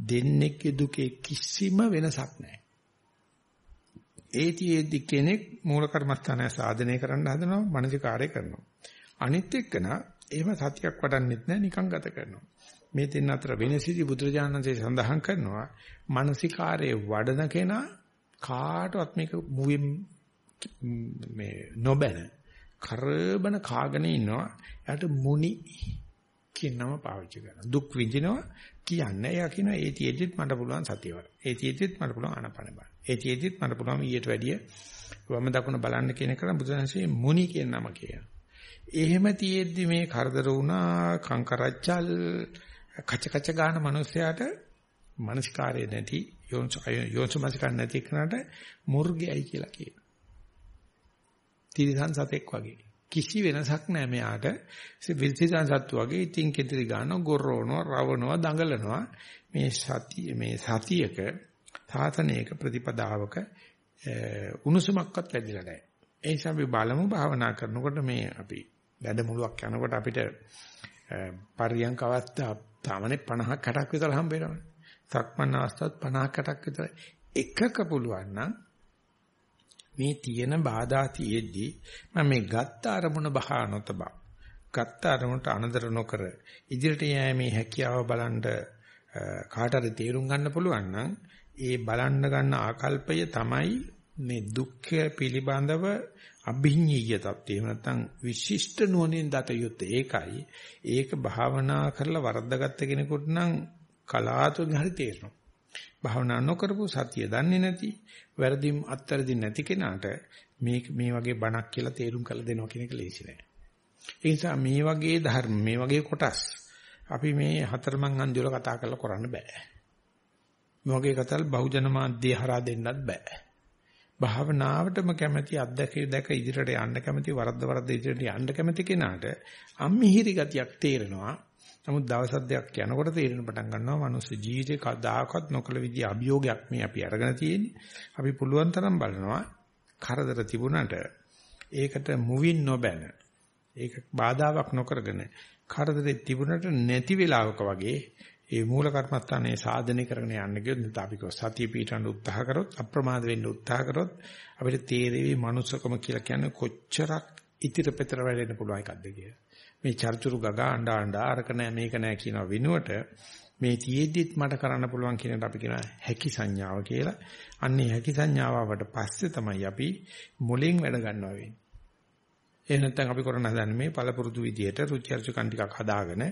දෙන්නේගේ දුකේ කිසිම වෙනසක් නැහැ. ඒතියෙදි කෙනෙක් මූල කර්මස්ථානය සාධනය කරන්න හදනවා, මනසිකාරය කරනවා. අනිත් එක්කන එහෙම සතියක් වඩන්නෙත් නැහැ, නිකන් ගත කරනවා. මේ දෙන්න අතර වෙනසිදි බුදුරජාණන්සේ සඳහන් කරනවා, මානසිකාරයේ වඩන කෙනා කාටවත් මේක මුවින් මේ නොබැන කරබන කාගෙන ඉන්නවා. එයාට මුනි කියන නම පාවිච්චි කරනවා. දුක් විඳිනවා කියන්නේ එයා කියනවා ඒ තියෙද්දිත් මට පුළුවන් සතිය වල. ඒ තියෙද්දිත් මට පුළුවන් ආනපන බලන්න. ඒ තියෙද්දිත් මට පුළුවන් ඊට වැඩිය වම දකුණ බලන්න කියන එක බුදුහන්සේ මුනි කියන නම කියනවා. එහෙම තියෙද්දි මේ කරදර වුණා කංකරච්චල් කච කච ගන්න මිනිස්සයාට මනස්කාරය නැති යෝන්ස මනස්කාර නැති කෙනාට මුර්ගයයි කියලා කියනවා. තිරිසන් සතෙක් වගේ. කිසි වෙනසක් නැහැ මෙයාට. තිරිසන් සත්තු වගේ ඉතින් කෙතරි ගන්නවා, ගොරවනවා, රවනවා, දඟලනවා. මේ සතිය මේ සතියක සාසනයක ප්‍රතිපදාවක උණුසුමක්වත් ලැබිලා නැහැ. ඒ නිසා අපි බලමු භාවනා කරනකොට මේ අපි වැඩමුළුවක් යනකොට අපිට පරියන්ක අවස්ථා තාමනේ 50ක් 60ක් විතර හම්බ වෙනවනේ. සක්මන් අවස්ථාවත් 50ක් 60ක් විතර එකක පුළුවන් නම් මේ තියෙන බාධා තියෙද්දි මම මේ ගත්ත අරමුණ බහා නොතබා ගත්ත අරමුණට අනදර නොකර ඉදිරියට යෑමේ හැකියාව බලන්න කාට හරි තේරුම් ගන්න පුළුවන් නම් ඒ බලන්න ගන්න ආකල්පය තමයි මේ දුක්ඛ පිළිබඳව අභිඤ්ඤීය தත්ත්වය. එහෙම නැත්නම් විශිෂ්ට නුවණින් දත යුත්තේ ඒකයි. ඒක භාවනා කරලා වරද්දාගත්ත කෙනෙකුට නම් කලාතුරකින් හරි තේරෙනවා. භාවනා නොකරපු සතිය දන්නේ නැති වැරදිම් අත්තරදි නැති කෙනාට මේ මේ වගේ බණක් කියලා තේරුම් කරලා දෙනවා කියන එක ලේසි නෑ. ඒ නිසා මේ වගේ ධර්ම මේ වගේ කොටස් අපි මේ හතරමං හන්දිවල කතා කරලා කරන්න බෑ. මේ වගේ කතාල් බහුජන මාධ්‍ය හරහා දෙන්නත් බෑ. භාවනාවටම කැමැති අත්දැකී දැක ඉදිරියට යන්න කැමැති වරද්ද වරද්ද ඉදිරියට යන්න කැමැති කෙනාට අම්මිහිරි ගතියක් තේරෙනවා. නමුත් දවස් දෙකක් යනකොට තේරෙන පටන් ගන්නවා මනුස්ස ජීවිතේ කදාකවත් නොකල විදිහ අභියෝගයක් මේ අපි අරගෙන තියෙන්නේ. අපි පුළුවන් තරම් බලනවා කරදර තිබුණාට ඒකට මුවින් නොබැන ඒක බාධාවක් නොකරගෙන කරදරේ තිබුණට නැති වෙලාවක වගේ ඒ මූල කර්මස්ථානයේ සාධනය කරගෙන යන්න ගියොත් නැත්නම් අපි කො සතිය පිටවන්න උත්සාහ කරොත් අප්‍රමාද වෙන්න උත්සාහ කරොත් අපිට තේරෙවි මනුස්සකම කියලා කියන්නේ කොච්චරක් ඉතිරපෙතර වැඩෙන්න පුළුවන් එකක්ද කියලා. මේ චර්චුරු ගගා අඬා අඬා අරක නෑ මේක නෑ කියන විනුවට මේ තියෙද්දිත් මට කරන්න පුළුවන් කියන අපි කියන හැකි සංඥාව කියලා. අන්නේ හැකි සංඥාවට පස්සේ තමයි අපි මුලින් වැඩ ගන්නවා වෙන්නේ. එහෙ නැත්නම් අපි කරන හදන්නේ මේ පළපුරුදු විදියට රුචි අරුචිකන් ටිකක් හදාගෙන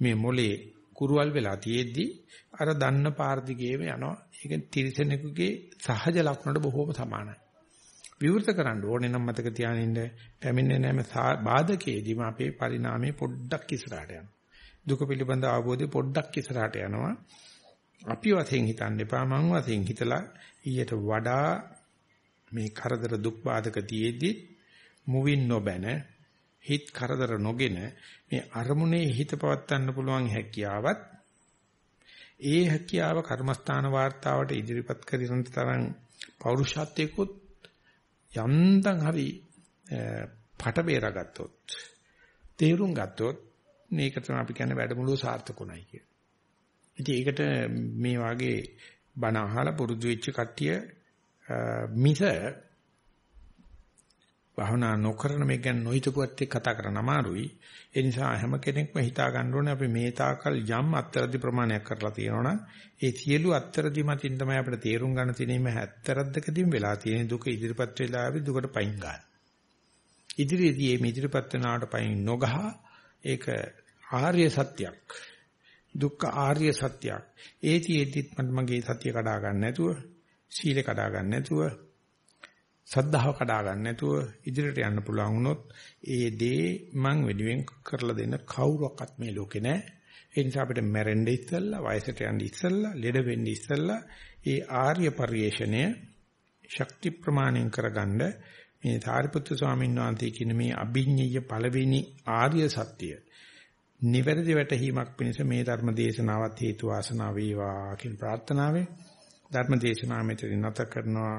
මේ මොලේ කුරුවල් වෙලා තියෙද්දි අර දන්න පාර දිගේම යනවා. ඒක තිරිසනෙකුගේ සහජ ලක්ෂණයට බොහෝම සමානයි. විවෘත කරන්න ඕනේ නම් මතක තියානින්න පැමිණෙන නැම බාධකයේදීම අපේ පරිණාමය පොඩ්ඩක් ඉස්සරහට යනවා. දුක පිළිබඳ අවබෝධය පොඩ්ඩක් ඉස්සරහට යනවා. අපි වශයෙන් හිතන්න එපා මං වශයෙන් හිතලා ඊට වඩා මේ කරදර දුක් බාධක තියේදී මුවින් නොබැන හිත කරදර නොගෙන මේ අරමුණේ හිත පවත්වන්න පුළුවන් හැකියාවත් ඒ හැකියාව කර්මස්ථාන වාර්තාවට ඉදිරිපත් කරන තරම් පෞරුෂත්වයකුත් යන්තම් හරි පට බේරගත්තොත් තේරුම් ගත්තොත් මේක තමයි අපි කියන්නේ වැඩමුළුව සාර්ථකුණයි කියලා. ඉතින් ඒකට මේ වාගේ බණ අහලා පුරුදු වෙච්ච කට්ටිය මිස භාවනා නොකරන මේ ගැන නොහිතපුවත් එක්ක කතා කරන්න අමාරුයි. ඒ නිසා හැම කෙනෙක්ම හිතා ගන්න ඕනේ අපි මේ තාකල් යම් අත්තරදි ප්‍රමාණයක් කරලා තියෙනවනම් ඒ සියලු අත්තරදි මතින් තමයි අපිට තේරුම් ගන්න තියෙන්නේ මේ 70ක්දීම වෙලා තියෙන දුක ඉදිරිපත් වෙලා ආවි දුකට පයින් ගන්න. ඉදිරියේදී මේ ඉදිරිපත් වෙනාට පයින් නොගහ ඒක ආර්ය සත්‍යයක්. දුක්ඛ ආර්ය සත්‍යයක්. ඒතිෙදිත් මගේ සත්‍ය කඩා ගන්න නැතුව, සීල කඩා ගන්න නැතුව, සද්ධාව කඩා ගන්න නැතුව ඉදිරියට යන්න පුළුවන් වුණොත් ඒ දේ මං වෙනුවෙන් කරලා දෙන්න කවුරක්වත් මේ ලෝකේ නැහැ. ඒ නිසා අපිට මැරෙන්න ඉස්සෙල්ලා, වයසට යන්න ඉස්සෙල්ලා, ලෙඩ වෙන්න ඉස්සෙල්ලා ඒ ආර්ය පරිශ්‍රණය ශක්ති ප්‍රමාණයෙන් කරගන්න මේ සාරිපුත්‍ර ස්වාමීන් වහන්සේ කියන මේ අභිඤ්ඤය පළවෙනි ආර්ය සත්‍යය නිවැරදි වැටහීමක් පිණිස මේ ධර්ම දේශනාවත් හේතු වාසනා වේවා කියන ප්‍රාර්ථනාවෙන් ධර්ම දේශනාව මෙතන නැත කරනවා